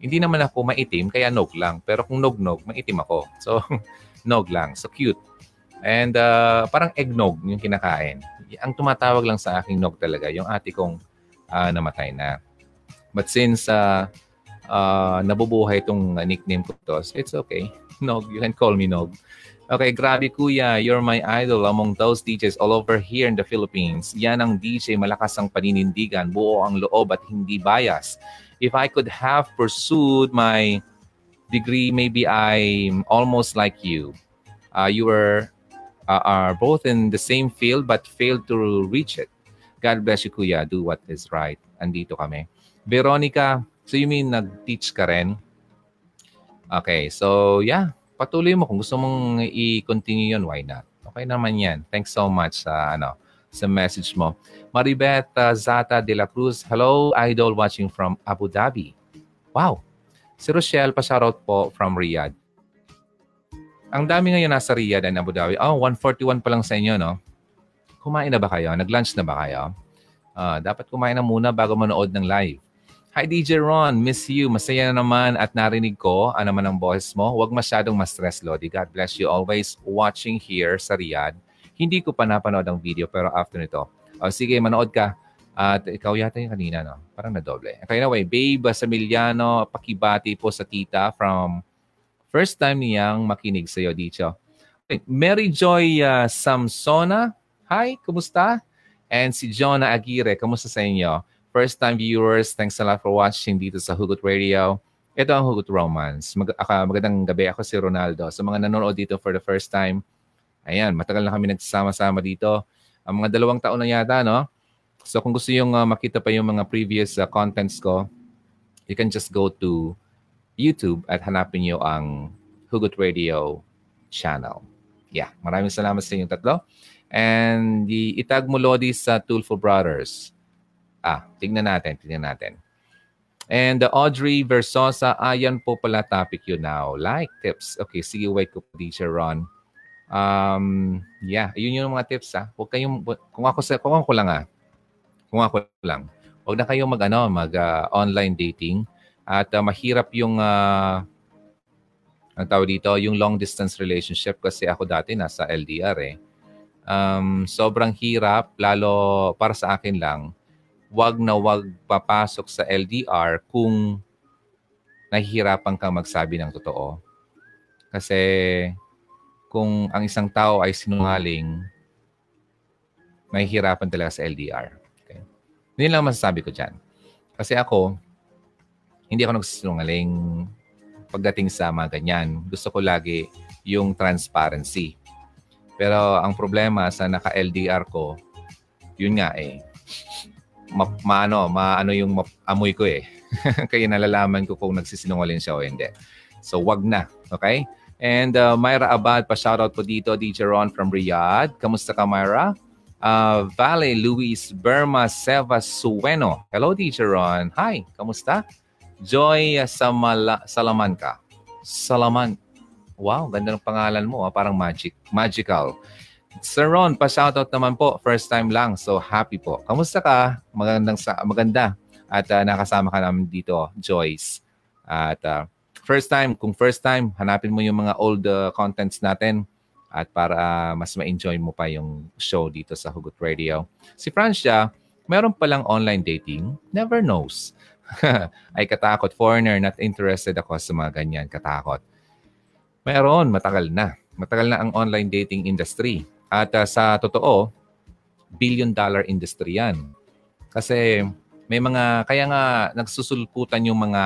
Speaker 1: Hindi naman ako maitim, kaya Nog lang. Pero kung Nog-Nog, maitim ako. So, (laughs) Nog lang. So, cute. And uh, parang eggnog yung kinakain ang tumatawag lang sa aking nog talaga, yung ate kong uh, namatay na. But since uh, uh, nabubuhay itong nickname ko to, it's okay. Nog, you can call me Nog. Okay, grabe kuya, you're my idol among those DJs all over here in the Philippines. Yan ang DJ, malakas ang paninindigan, buo ang loob at hindi bias. If I could have pursued my degree, maybe I'm almost like you. Uh, you were uh, are both in the same field but failed to reach it. God bless you, Kuya. Do what is right. Andito kami. Veronica, so you mean nag-teach ka rin? Okay, so yeah, patuloy mo. Kung gusto mong i-continue yun, why not? Okay naman yan. Thanks so much sa, ano, sa message mo. Maribeth uh, Zata de la Cruz, hello, idol watching from Abu Dhabi. Wow. Si Rochelle, pa-shoutout po from Riyadh. Ang dami ngayon nasa Riyadh and Abu Dhabi. Oh, 141 pa lang sa inyo, no? Kumain na ba kayo? Nag-lunch na ba kayo? Uh, dapat kumain na muna bago manood ng live. Hi DJ Ron, miss you. Masaya na naman at narinig ko ano man ang boses mo. Huwag masyadong ma-stress, Lodi. God bless you always watching here sa Riyadh. Hindi ko pa napanood ang video pero after nito. Oh, sige, manood ka. At ikaw yata yung kanina, no? Parang na doble. Okay, anyway, Babe Samiliano, pakibati po sa tita from First time niyang makinig sa iyo dito. Okay. Mary Joy uh, Samsona, hi, kumusta? And si Jonah Aguirre, kumusta sa inyo? First time viewers, thanks a lot for watching dito sa Hugot Radio. Ito ang Hugot Romance. Mag- aka, magandang gabi. Ako si Ronaldo. Sa mga nanonood dito for the first time, ayan, matagal na kami nagsama-sama dito. Ang mga dalawang taon na yata, no? So kung gusto yung uh, makita pa yung mga previous uh, contents ko, you can just go to YouTube at hanapin nyo ang Hugot Radio channel. Yeah, maraming salamat sa inyong tatlo. And the itag mo Lodi sa Toolful Brothers. Ah, tingnan natin, tingnan natin. And the Audrey Versosa, ayan po pala topic yun now. Like tips. Okay, sige, wait ko Teacher Ron. Um, yeah, yun yung mga tips ha. Huwag kayong, kung ako, sa, kung ako lang ah, kung ako lang, huwag na kayong mag, ano, mag uh, online dating at uh, mahirap yung uh, ang tawag dito, yung long distance relationship kasi ako dati nasa LDR eh. Um, sobrang hirap, lalo para sa akin lang, wag na wag papasok sa LDR kung nahihirapan kang magsabi ng totoo. Kasi kung ang isang tao ay sinungaling, mahihirapan talaga sa LDR. Okay? Hindi lang masasabi ko dyan. Kasi ako, hindi ako nagsisinungaling pagdating sa mga ganyan. Gusto ko lagi yung transparency. Pero ang problema sa naka-LDR ko, yun nga eh, ma, maano yung ma, amoy ko eh. (laughs) Kaya nalalaman ko kung nagsisinungaling siya o hindi. So, wag na. Okay? And uh, Myra Abad, pa-shoutout po dito, DJ Ron from Riyadh. Kamusta ka, Myra? Uh, Vale Luis Berma Seva Sueno. Hello, DJ Ron. Hi, kamusta? Joy Samala, Salamanca. Salaman. Wow, ganda ng pangalan mo. Ah. Parang magic. Magical. Sir Ron, pa-shoutout naman po. First time lang. So, happy po. Kamusta ka? Magandang sa, maganda. At uh, nakasama ka namin dito, Joyce. At uh, first time, kung first time, hanapin mo yung mga old uh, contents natin at para uh, mas ma-enjoy mo pa yung show dito sa Hugot Radio. Si Francia, meron palang online dating. Never knows. (laughs) Ay katakot. Foreigner, not interested ako sa mga ganyan. Katakot. Meron, matagal na. Matagal na ang online dating industry. At uh, sa totoo, billion dollar industry yan. Kasi may mga, kaya nga nagsusulputan yung mga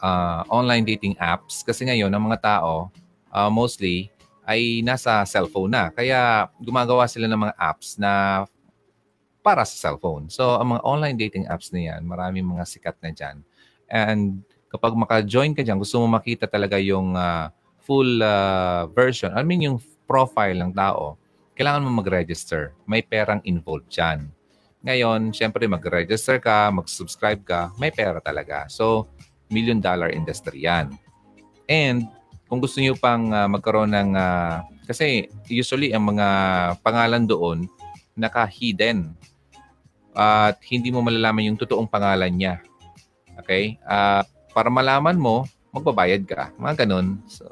Speaker 1: uh, online dating apps. Kasi ngayon, ang mga tao, uh, mostly, ay nasa cellphone na. Kaya gumagawa sila ng mga apps na para sa cellphone. So, ang mga online dating apps na yan, maraming mga sikat na dyan. And kapag maka-join ka dyan, gusto mo makita talaga yung uh, full uh, version. I mean, yung profile ng tao, kailangan mo mag-register. May perang involved dyan. Ngayon, syempre mag-register ka, mag-subscribe ka, may pera talaga. So, million dollar industry yan. And kung gusto niyo pang uh, magkaroon ng, uh, kasi usually ang mga pangalan doon, naka-hidden. At hindi mo malalaman yung totoong pangalan niya. Okay? Uh, para malaman mo, magbabayad ka. Mga ganun. So,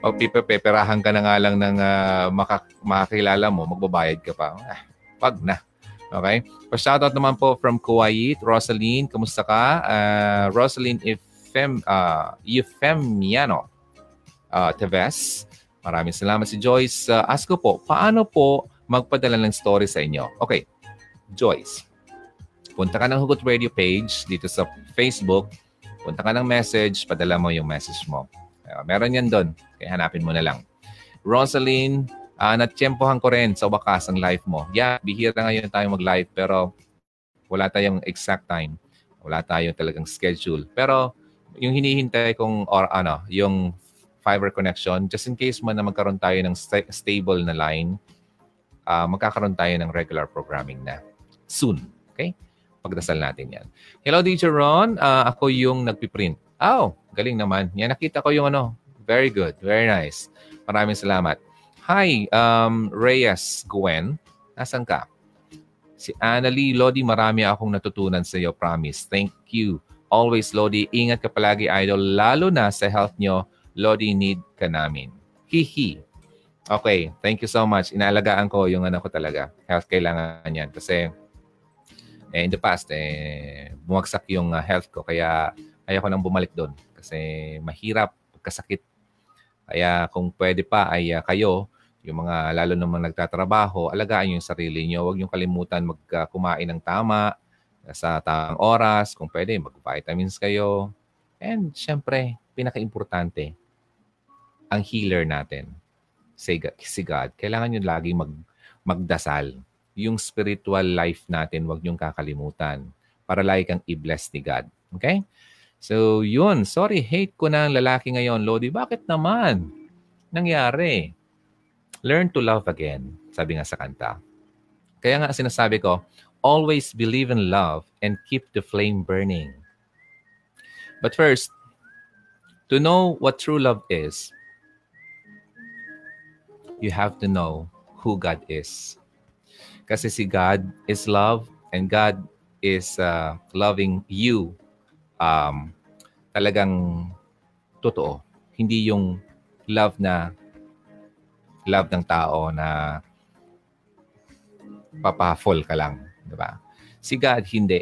Speaker 1: pagpipeperahan ka na nga lang ng uh, maka- makakilala mo, magbabayad ka pa. Ah, pag na. Okay? Pa-shoutout naman po from Kuwait, Rosaline. Kamusta ka? Uh, Rosaline Efem, uh, Eufemiano uh, Teves. Maraming salamat si Joyce. Uh, ask ko po, paano po magpadala ng story sa inyo? Okay, Joyce. Punta ka ng Hugot Radio page dito sa Facebook. Punta ka ng message, padala mo yung message mo. Uh, meron yan doon. Kaya hanapin mo na lang. Rosaline, uh, natsyempohan ko rin sa wakas ang live mo. Yeah, bihira ngayon tayo mag-live pero wala tayong exact time. Wala tayong talagang schedule. Pero yung hinihintay kong or ano, yung fiber connection, just in case man na magkaroon tayo ng st- stable na line, uh, magkakaroon tayo ng regular programming na soon. Okay? Pagdasal natin yan. Hello, DJ Ron. Uh, ako yung nagpiprint. Oh, galing naman. Yan, nakita ko yung ano. Very good. Very nice. Maraming salamat. Hi, um, Reyes Gwen. Nasaan ka? Si Annalie, Lodi, marami akong natutunan sa iyo, promise. Thank you. Always, Lodi, ingat ka palagi, idol. Lalo na sa health nyo, Lodi, need ka namin. Hihi. Okay, thank you so much. Inalagaan ko yung ano ko talaga. Health kailangan yan. Kasi eh, in the past, eh, bumagsak yung uh, health ko. Kaya ayoko nang bumalik doon kasi mahirap, pagkasakit. Kaya kung pwede pa ay uh, kayo, yung mga lalo namang nagtatrabaho, alagaan yung sarili nyo. Huwag yung kalimutan magkumain uh, ng tama sa tamang oras. Kung pwede, mag-vitamins kayo. And syempre, pinaka-importante, ang healer natin, si God. Kailangan nyo lagi mag, magdasal. Yung spiritual life natin, huwag nyo kakalimutan para lagi kang i-bless ni God. Okay? So, yun. Sorry, hate ko na ang lalaki ngayon, Lodi. Bakit naman? Nangyari learn to love again, sabi nga sa kanta. Kaya nga sinasabi ko, always believe in love and keep the flame burning. But first, to know what true love is, you have to know who God is. Kasi si God is love and God is uh, loving you um, talagang totoo. Hindi yung love na love ng tao na papaful ka lang. Di ba? Si God, hindi.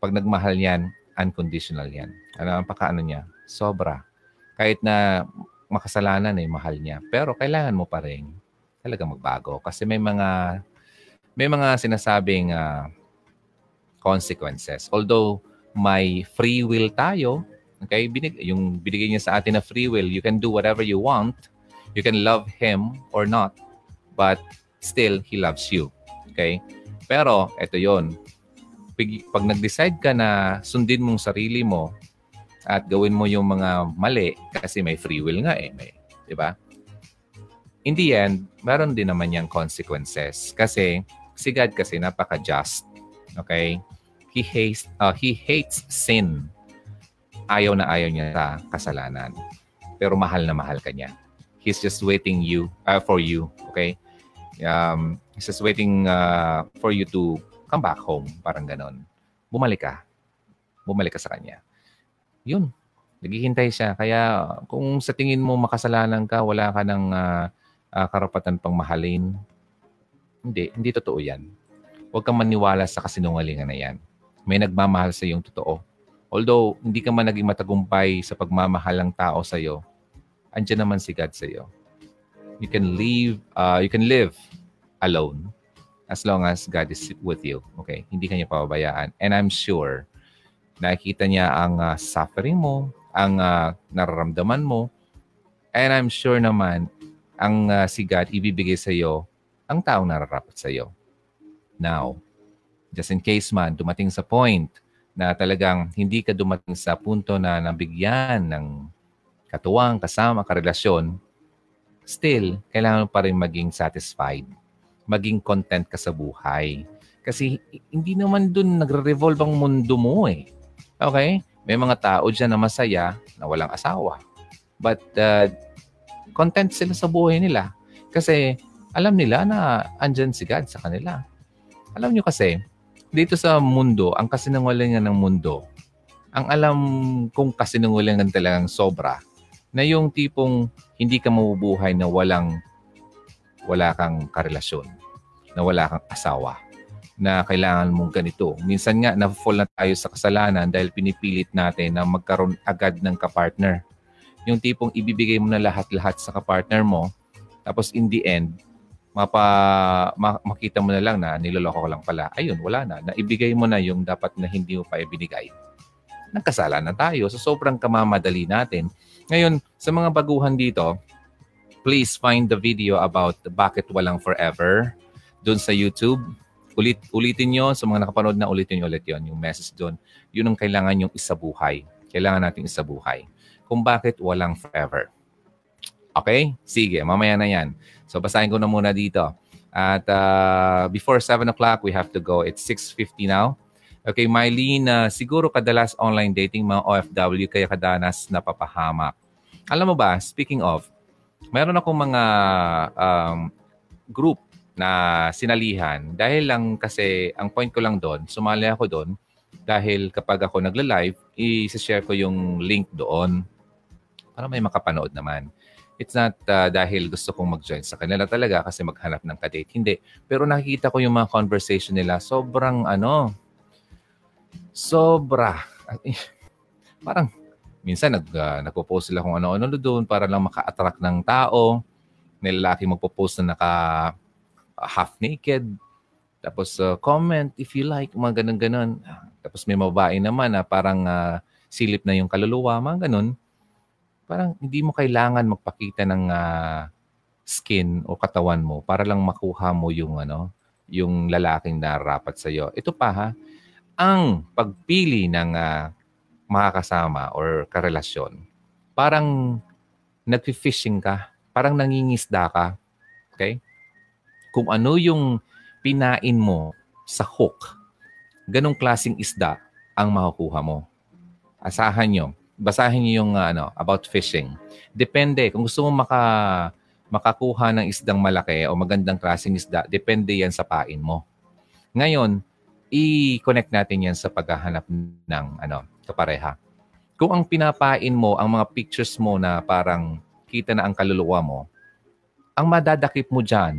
Speaker 1: Pag nagmahal yan, unconditional yan. Ano ang pakaano niya? Sobra. Kahit na makasalanan eh, mahal niya. Pero kailangan mo pa rin talaga magbago. Kasi may mga may mga sinasabing uh, consequences. Although may free will tayo, okay, binig, yung binigay niya sa atin na free will, you can do whatever you want, You can love him or not, but still, he loves you. Okay? Pero, ito yon pag, pag nag-decide ka na sundin mong sarili mo at gawin mo yung mga mali kasi may free will nga eh. May, di ba? In the end, meron din naman yung consequences. Kasi si God kasi napaka-just. Okay? He hates, uh, he hates sin. Ayaw na ayaw niya sa kasalanan. Pero mahal na mahal ka niya. He's just waiting you uh, for you. Okay? Um, he's just waiting uh, for you to come back home. Parang ganon. Bumalik ka. Bumalik ka sa kanya. Yun. Naghihintay siya. Kaya kung sa tingin mo makasalanan ka, wala ka ng uh, uh, karapatan pang mahalin, hindi. Hindi totoo yan. Huwag kang maniwala sa kasinungalingan na yan. May nagmamahal sa iyong totoo. Although, hindi ka man naging matagumpay sa pagmamahal ng tao sa iyo, andyan naman si God sa iyo. You can live, uh, you can live alone as long as God is with you. Okay? Hindi kanya pababayaan. And I'm sure, nakikita niya ang uh, suffering mo, ang uh, nararamdaman mo, and I'm sure naman, ang uh, si God ibibigay sa iyo ang taong nararapat sa iyo. Now, just in case man, dumating sa point na talagang hindi ka dumating sa punto na nabigyan ng katuwang, kasama, karelasyon, still, kailangan pa rin maging satisfied. Maging content ka sa buhay. Kasi hindi naman dun nagre-revolve ang mundo mo eh. Okay? May mga tao dyan na masaya na walang asawa. But uh, content sila sa buhay nila. Kasi alam nila na andyan si God sa kanila. Alam nyo kasi, dito sa mundo, ang kasinungalingan ng mundo, ang alam kong kasinungalingan talagang sobra, na yung tipong hindi ka mabubuhay na walang wala kang karelasyon, na wala kang asawa, na kailangan mong ganito. Minsan nga, na-fall na tayo sa kasalanan dahil pinipilit natin na magkaroon agad ng kapartner. Yung tipong ibibigay mo na lahat-lahat sa kapartner mo, tapos in the end, mapa, ma, makita mo na lang na niloloko ko lang pala. Ayun, wala na. Naibigay mo na yung dapat na hindi mo pa ibinigay. Nagkasala na tayo. So sobrang kamamadali natin ngayon, sa mga baguhan dito, please find the video about bakit walang forever doon sa YouTube. Ulit, ulitin nyo. Sa mga nakapanood na, ulitin nyo ulit yon Yung message doon. Yun ang kailangan yung isabuhay. Kailangan nating isabuhay. Kung bakit walang forever. Okay? Sige, mamaya na yan. So, basahin ko na muna dito. At uh, before 7 o'clock, we have to go. It's 6.50 now. Okay, Mylene, uh, siguro kadalas online dating mga OFW kaya kadanas napapahamak. Alam mo ba, speaking of, meron akong mga um, group na sinalihan dahil lang kasi ang point ko lang doon, sumali ako doon dahil kapag ako nagla-live, i-share ko yung link doon para may makapanood naman. It's not uh, dahil gusto kong mag-join sa kanila talaga kasi maghanap ng kadate. Hindi. Pero nakikita ko yung mga conversation nila. Sobrang ano, sobra. parang minsan nag, uh, nagpo-post sila kung ano-ano doon para lang maka-attract ng tao. May lalaki magpo-post na naka uh, half naked. Tapos uh, comment if you like, mga ganun-ganun. Tapos may mababae naman na parang uh, silip na yung kaluluwa, mga ganun. Parang hindi mo kailangan magpakita ng uh, skin o katawan mo para lang makuha mo yung ano, yung lalaking narapat sa iyo. Ito pa ha, ang pagpili ng uh, makakasama or karelasyon, parang nag-fishing ka, parang nangingisda ka. Okay? Kung ano yung pinain mo sa hook, ganong klasing isda ang makukuha mo. Asahan nyo. Basahin nyo yung uh, ano, about fishing. Depende. Kung gusto mo maka, makakuha ng isdang malaki o magandang klaseng isda, depende yan sa pain mo. Ngayon, i-connect natin yan sa paghahanap ng ano, kapareha. Kung ang pinapain mo, ang mga pictures mo na parang kita na ang kaluluwa mo, ang madadakip mo dyan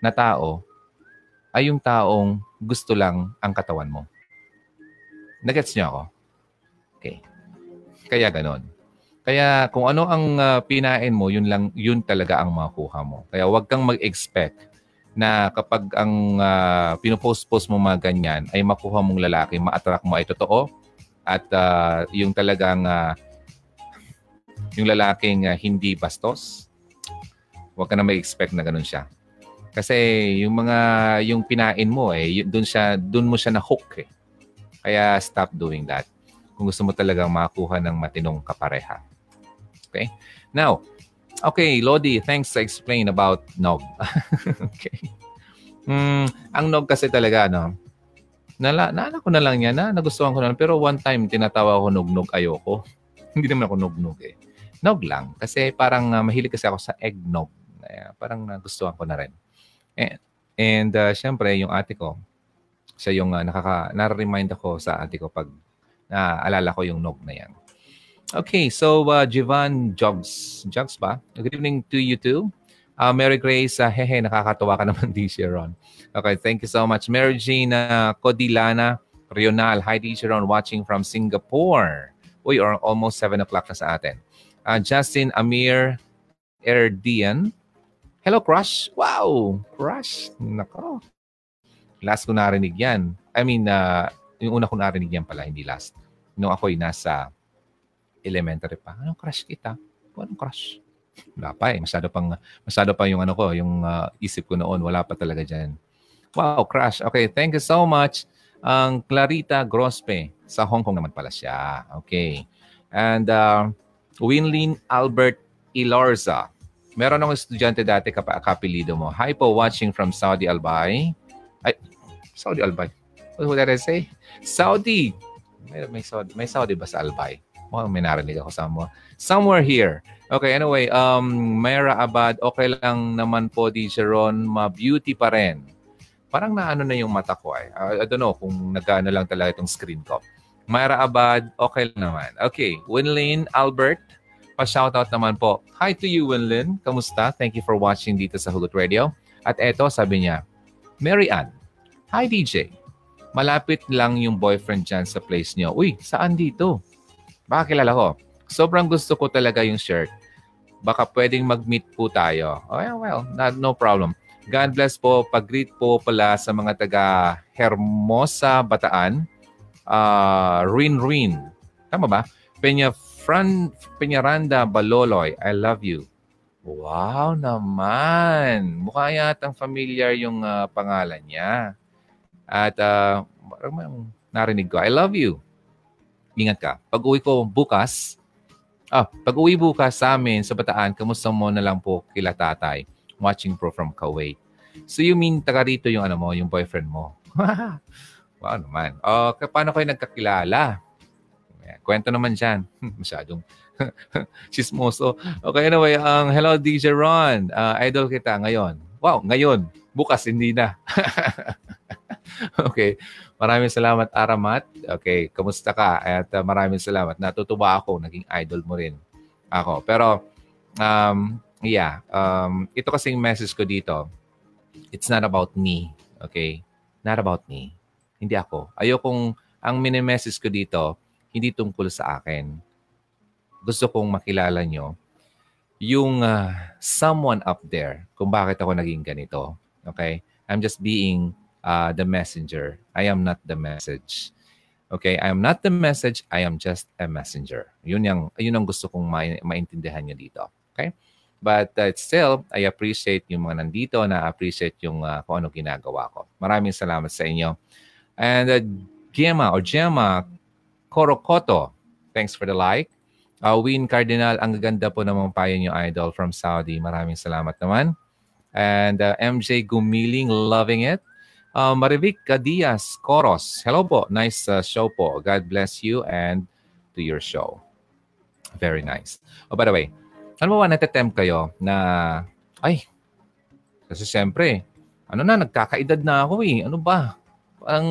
Speaker 1: na tao ay yung taong gusto lang ang katawan mo. Nagets niyo ako? Kaya ganon. Kaya kung ano ang uh, pinain mo, yun lang yun talaga ang makuha mo. Kaya huwag kang mag-expect na kapag ang uh, pinopost-post mo mga ganyan ay makuha mong lalaki, ma-attract mo ay totoo at uh, yung talagang uh, yung lalaking uh, hindi bastos, huwag ka na may expect na ganun siya. Kasi yung mga yung pinain mo eh, doon siya doon mo siya na hook eh. Kaya stop doing that kung gusto mo talagang makakuha ng matinong kapareha. Okay? Now, okay, Lodi, thanks to explain about nog. (laughs) okay. Mm, ang nog kasi talaga, no? Nala, naala ko na lang yan, na nagustuhan ko na lang. Pero one time, tinatawa ko nog-nog, ayoko. (laughs) Hindi naman ako nog-nog eh. Nog lang. Kasi parang uh, mahilig kasi ako sa eggnog. Kaya parang nagustuhan ko na rin. And, and uh, syempre, yung ate ko, siya yung uh, nakaka, na-remind ako sa ate ko pag Naalala ko yung nog na yan. Okay, so uh, Jivan Jogs. Jogs ba? Good evening to you too. Uh, Mary Grace, uh, hehe, nakakatawa ka (laughs) naman, DJ Ron. Okay, thank you so much. Mary Jean uh, Codilana Rional. Hi, DJ Ron, watching from Singapore. We are almost 7 o'clock na sa atin. Uh, Justin Amir Erdian. Hello, Crush. Wow, Crush. Nako. Last ko narinig yan. I mean, uh, yung una ko narinig yan pala, hindi last. Nung ako'y nasa elementary pa. Anong crush kita? Anong crush? Wala pa eh. Masyado pang, masyado pa yung ano ko, yung uh, isip ko noon. Wala pa talaga dyan. Wow, crush. Okay, thank you so much. Ang Clarita Grospe. Sa Hong Kong naman pala siya. Okay. And uh, Winlin Albert Ilorza. Meron akong estudyante dati kapa kapilido mo. Hi po, watching from Saudi Albay. Ay, Saudi Albay. What did I say? Saudi. May, may, Saudi, may Saudi ba sa Albay? Mukhang may narinig ako somewhere. Somewhere here. Okay, anyway, um, Mayra Abad, okay lang naman po, di Sharon, ma-beauty pa rin. Parang naano na yung mata ko ay. I, I don't know kung nagano lang talaga itong screen ko. Mayra Abad, okay lang naman. Okay, Winlin Albert, pa-shoutout naman po. Hi to you, Winlin. Kamusta? Thank you for watching dito sa Hugot Radio. At eto, sabi niya, Mary Ann. Hi, DJ malapit lang yung boyfriend dyan sa place niyo. Uy, saan dito? Baka kilala ko. Sobrang gusto ko talaga yung shirt. Baka pwedeng mag-meet po tayo. Oh, yeah, well, not, no problem. God bless po. Pag-greet po pala sa mga taga Hermosa, Bataan. Uh, Rin Rin. Tama ba? Peña Fran, Peñaranda, Baloloy. I love you. Wow naman. Mukha yatang familiar yung uh, pangalan niya. At uh, narinig ko, I love you. Ingat ka. Pag uwi ko bukas, ah, pag uwi bukas sa amin sa Bataan, kamusta mo na lang po kila tatay watching pro from Kuwait. So you mean taga rito yung ano mo, yung boyfriend mo? (laughs) wow naman. Oh, paano kayo nagkakilala? Kwento naman dyan. (laughs) Masyadong (laughs) chismoso. Okay, anyway, um, hello DJ Ron. Uh, idol kita ngayon. Wow, ngayon. Bukas, hindi na. (laughs) okay. Maraming salamat, Aramat. Okay. Kamusta ka? At uh, maraming salamat. Natutuwa ako. Naging idol mo rin ako. Pero, um, yeah. Um, ito kasing message ko dito. It's not about me. Okay? Not about me. Hindi ako. Ayokong, ang mini-message ko dito, hindi tungkol sa akin. Gusto kong makilala nyo yung uh, someone up there kung bakit ako naging ganito. Okay? I'm just being uh, the messenger. I am not the message. Okay? I am not the message. I am just a messenger. Yun yung, yun ang gusto kong ma- maintindihan nyo dito. Okay? But uh, still, I appreciate yung mga nandito na appreciate yung uh, kung ano ginagawa ko. Maraming salamat sa inyo. And uh, Gemma or Gemma Korokoto, thanks for the like. Uh, Win Cardinal, ang ganda po ng payo niyo, Idol, from Saudi. Maraming salamat naman. And uh, MJ Gumiling, loving it. Uh, Marivic Diaz Coros, hello po. Nice uh, show po. God bless you and to your show. Very nice. Oh, by the way, ano ba natatempt kayo na, ay, kasi siyempre, ano na, nagkakaedad na ako eh. Ano ba? Ang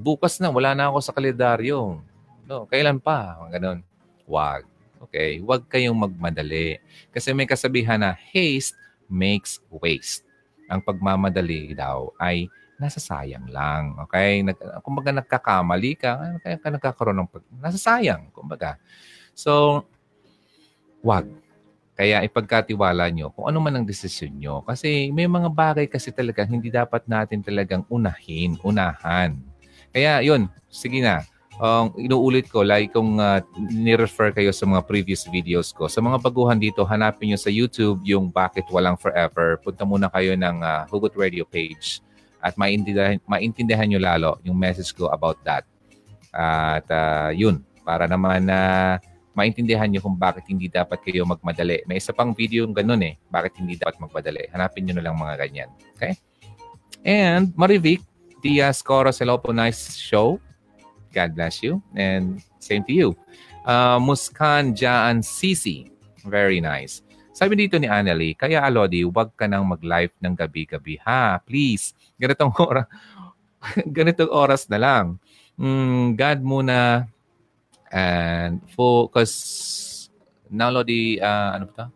Speaker 1: bukas na, wala na ako sa kalendaryo. No, kailan pa? Ganon. Wag. Okay? Wag kayong magmadali. Kasi may kasabihan na haste makes waste. Ang pagmamadali daw ay nasasayang lang. Okay? Nag, kumbaga nagkakamali ka, kaya ka nagkakaroon ng pag... Nasasayang, kumbaga. So, wag. Kaya ipagkatiwala nyo kung ano man ang desisyon nyo. Kasi may mga bagay kasi talaga hindi dapat natin talagang unahin, unahan. Kaya yun, sige na um, inuulit ko, like kung uh, ni-refer kayo sa mga previous videos ko. Sa mga baguhan dito, hanapin nyo sa YouTube yung Bakit Walang Forever. Punta muna kayo ng uh, Hugot Radio page at maintindihan, maintindihan nyo lalo yung message ko about that. At uh, yun, para naman na uh, maintindihan nyo kung bakit hindi dapat kayo magmadali. May isa pang video yung ganun eh, bakit hindi dapat magmadali. Hanapin nyo na lang mga ganyan. Okay? And Marivic Diaz Coros, hello po, nice show. God bless you. And same to you. Uh, Muskan Jaan Sisi. Very nice. Sabi dito ni Annalie, kaya Alodi, huwag ka nang mag-live ng gabi-gabi. Ha? Please. (laughs) Ganitong oras, (laughs) ganitong oras na lang. Mm, God muna and focus. Now, Lodi, uh, ano ba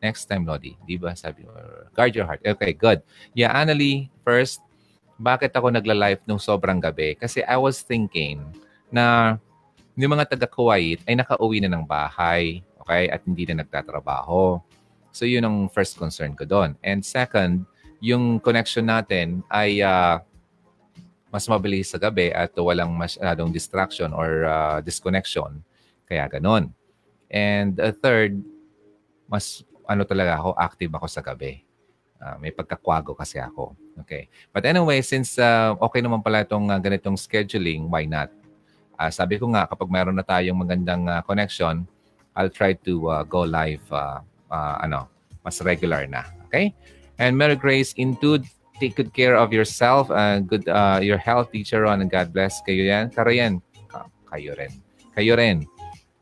Speaker 1: Next time, Lodi. Di ba? Sabi mo, guard your heart. Okay, good. Yeah, Annalie, first, bakit ako nagla-live nung sobrang gabi? Kasi I was thinking na yung mga taga-Kuwait ay nakauwi na ng bahay, okay? At hindi na nagtatrabaho. So yun ang first concern ko doon. And second, yung connection natin ay uh, mas mabilis sa gabi at walang masyadong distraction or uh, disconnection. Kaya ganun. And uh, third, mas ano talaga ako, active ako sa gabi. Uh, may pagkakwago kasi ako. Okay. But anyway, since uh, okay naman pala itong uh, ganitong scheduling, why not? Uh, sabi ko nga, kapag mayroon na tayong magandang uh, connection, I'll try to uh, go live uh, uh, ano, mas regular na. Okay? And Mary Grace, into take good care of yourself, uh, good uh, your health, teacher and God bless kayo yan. Karo yan. Kayo rin. Kayo rin.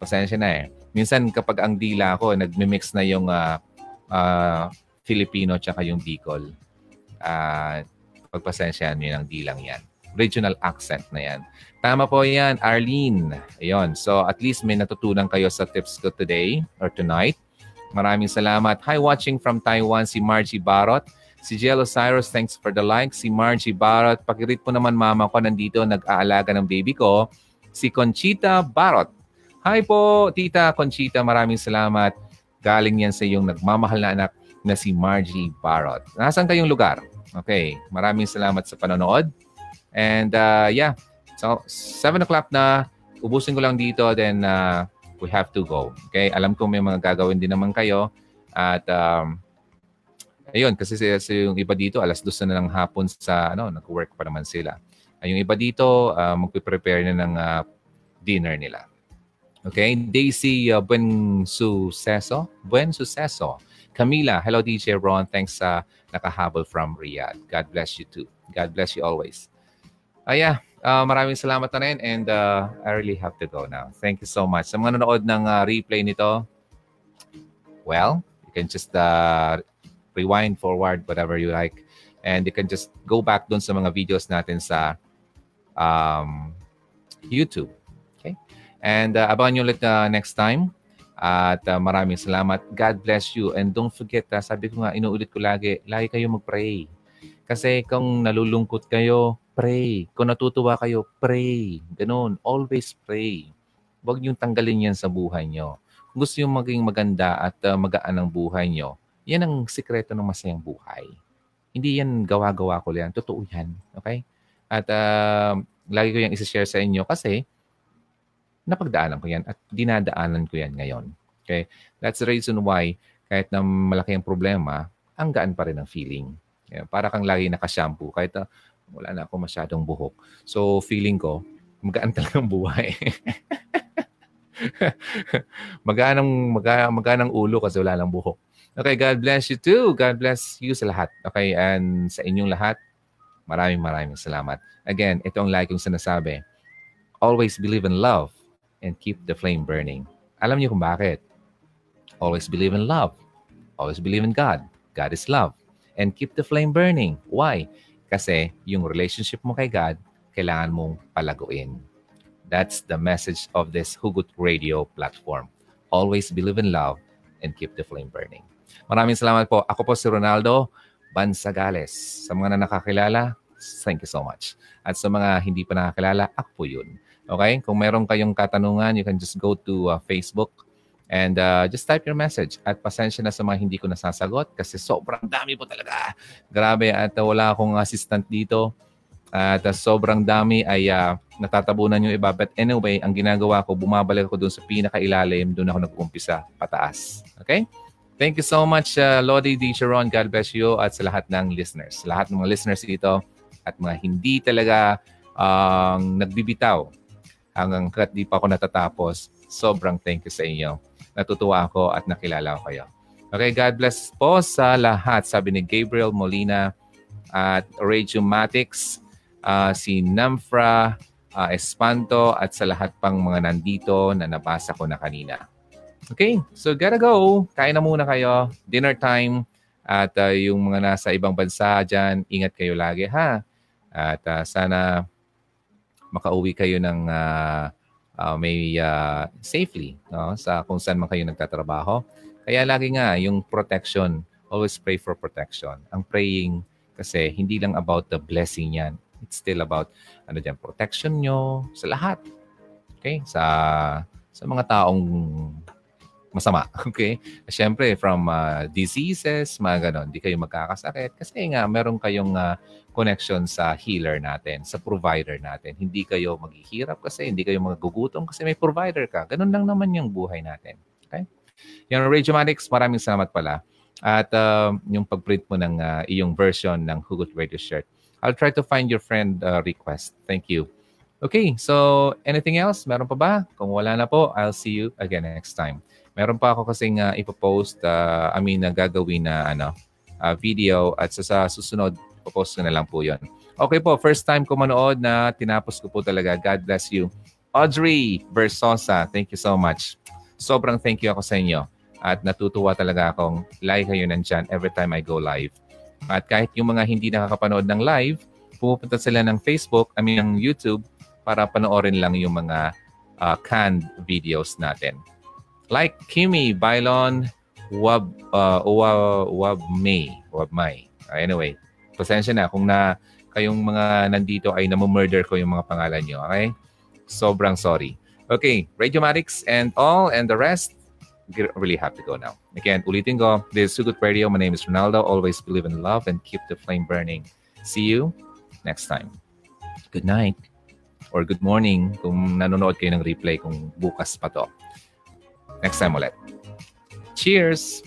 Speaker 1: Pasensya na eh. Minsan kapag ang dila ko, nagmi-mix na yung uh, uh, Filipino tsaka yung Bicol. Uh, pagpasensyahan nyo ng dilang yan. Regional accent na yan. Tama po yan, Arlene. Ayun. So at least may natutunan kayo sa tips ko today or tonight. Maraming salamat. Hi, watching from Taiwan, si Margie Barot. Si Jello Cyrus, thanks for the like. Si Margie Barot, pakirit po naman mama ko nandito, nag-aalaga ng baby ko. Si Conchita Barot. Hi po, Tita Conchita, maraming salamat. Galing yan sa iyong nagmamahal na anak na si Margie Barrot. Nasaan kayong lugar? Okay. Maraming salamat sa panonood. And uh, yeah, so 7 o'clock na, ubusin ko lang dito, then uh, we have to go. Okay? Alam ko may mga gagawin din naman kayo. At um, ayun, kasi sa yung iba dito, alas dos na ng hapon sa, ano, nag-work pa naman sila. Ay, yung iba dito, uh, magpe-prepare na ng uh, dinner nila. Okay? Daisy uh, Buen Suceso. Buen Suceso. Camila, hello DJ Ron. Thanks sa uh, nakahabol from Riyadh. God bless you too. God bless you always. Uh, yeah, uh, maraming salamat na rin and uh, I really have to go now. Thank you so much. Sa mga nanonood ng uh, replay nito, well, you can just uh, rewind forward, whatever you like. And you can just go back dun sa mga videos natin sa um, YouTube. Okay? And uh, abangan nyo ulit uh, next time. At uh, maraming salamat. God bless you. And don't forget, uh, sabi ko nga, inuulit ko lagi, lagi kayo mag-pray. Kasi kung nalulungkot kayo, pray. Kung natutuwa kayo, pray. Ganun. Always pray. Huwag niyong tanggalin yan sa buhay niyo. Kung gusto yung maging maganda at uh, magaan ang buhay niyo, yan ang sikreto ng masayang buhay. Hindi yan gawa-gawa ko yan. Totoo yan. Okay? At uh, lagi ko yung isa-share sa inyo kasi napagdaanan ko yan at dinadaanan ko yan ngayon. Okay? That's the reason why kahit na malaki ang problema, ang gaan pa rin ang feeling. Yeah, para kang lagi nakashampoo kahit uh, wala na ako masyadong buhok. So feeling ko, magaan (laughs) talagang buhay. (laughs) magaan ang magaan, magaan ang ulo kasi wala lang buhok. Okay, God bless you too. God bless you sa lahat. Okay, and sa inyong lahat, maraming maraming salamat. Again, ito ang lagi kong sinasabi. Always believe in love and keep the flame burning. Alam niyo kung bakit? Always believe in love. Always believe in God. God is love. And keep the flame burning. Why? Kasi yung relationship mo kay God, kailangan mong palaguin. That's the message of this Hugot Radio platform. Always believe in love and keep the flame burning. Maraming salamat po. Ako po si Ronaldo Bansagales. Sa mga na nakakilala, thank you so much. At sa mga hindi pa nakakilala, ako po yun. Okay? Kung meron kayong katanungan, you can just go to uh, Facebook and uh, just type your message. At pasensya na sa mga hindi ko nasasagot kasi sobrang dami po talaga. Grabe at wala akong assistant dito. At uh, sobrang dami ay uh, natatabunan yung iba. But anyway, ang ginagawa ko, bumabalik ako dun sa pinakailalim. Doon ako nag-umpisa pataas. Okay? Thank you so much, uh, Lodi D. Sharon. God bless you at sa lahat ng listeners. Lahat ng mga listeners dito at mga hindi talaga uh, nagbibitaw hanggang kat di pa ako natatapos. Sobrang thank you sa inyo. Natutuwa ako at nakilala ko kayo. Okay, God bless po sa lahat. Sabi ni Gabriel Molina at Radio Matix, uh, si Namfra uh, Espanto at sa lahat pang mga nandito na nabasa ko na kanina. Okay, so gotta go. Kain na muna kayo. Dinner time. At uh, yung mga nasa ibang bansa dyan, ingat kayo lagi ha. At uh, sana makauwi kayo ng uh, uh, may uh, safely no? sa kung saan man kayo nagtatrabaho. Kaya lagi nga yung protection, always pray for protection. Ang praying kasi hindi lang about the blessing yan. It's still about ano diyan protection nyo sa lahat. Okay? Sa sa mga taong masama. (laughs) Okay? Siyempre, from uh, diseases, mga ganon, di kayo magkakasakit. Kasi nga, meron kayong uh, connection sa healer natin, sa provider natin. Hindi kayo maghihirap kasi, hindi kayo magugutom kasi may provider ka. Ganun lang naman yung buhay natin. Okay? Yung Radiomatics, maraming salamat pala. At uh, yung pag-print mo ng uh, iyong version ng Hugot Radio Shirt. I'll try to find your friend uh, request. Thank you. Okay, so anything else? Meron pa ba? Kung wala na po, I'll see you again next time. Meron pa ako kasing uh, ipopost, uh, I mean, na gagawin na ano, uh, video at sa, sa susunod, ipopost ko na lang po yon. Okay po, first time ko manood na tinapos ko po talaga. God bless you. Audrey Versosa, thank you so much. Sobrang thank you ako sa inyo. At natutuwa talaga akong like kayo nandyan every time I go live. At kahit yung mga hindi nakakapanood ng live, pumupunta sila ng Facebook, I mean ng YouTube, para panoorin lang yung mga uh, canned videos natin. Like Kimi, Bailon, Wab, uh, Wab, Wab May. Wab May. Uh, anyway, pasensya na kung na kayong mga nandito ay namumurder ko yung mga pangalan nyo. Okay? Sobrang sorry. Okay, Radiomatics and all and the rest, really have to go now. Again, ulitin ko, this is Sugut Radio. My name is Ronaldo. Always believe in love and keep the flame burning. See you next time. Good night or good morning kung nanonood kayo ng replay kung bukas pa to. Next time ulit. Cheers!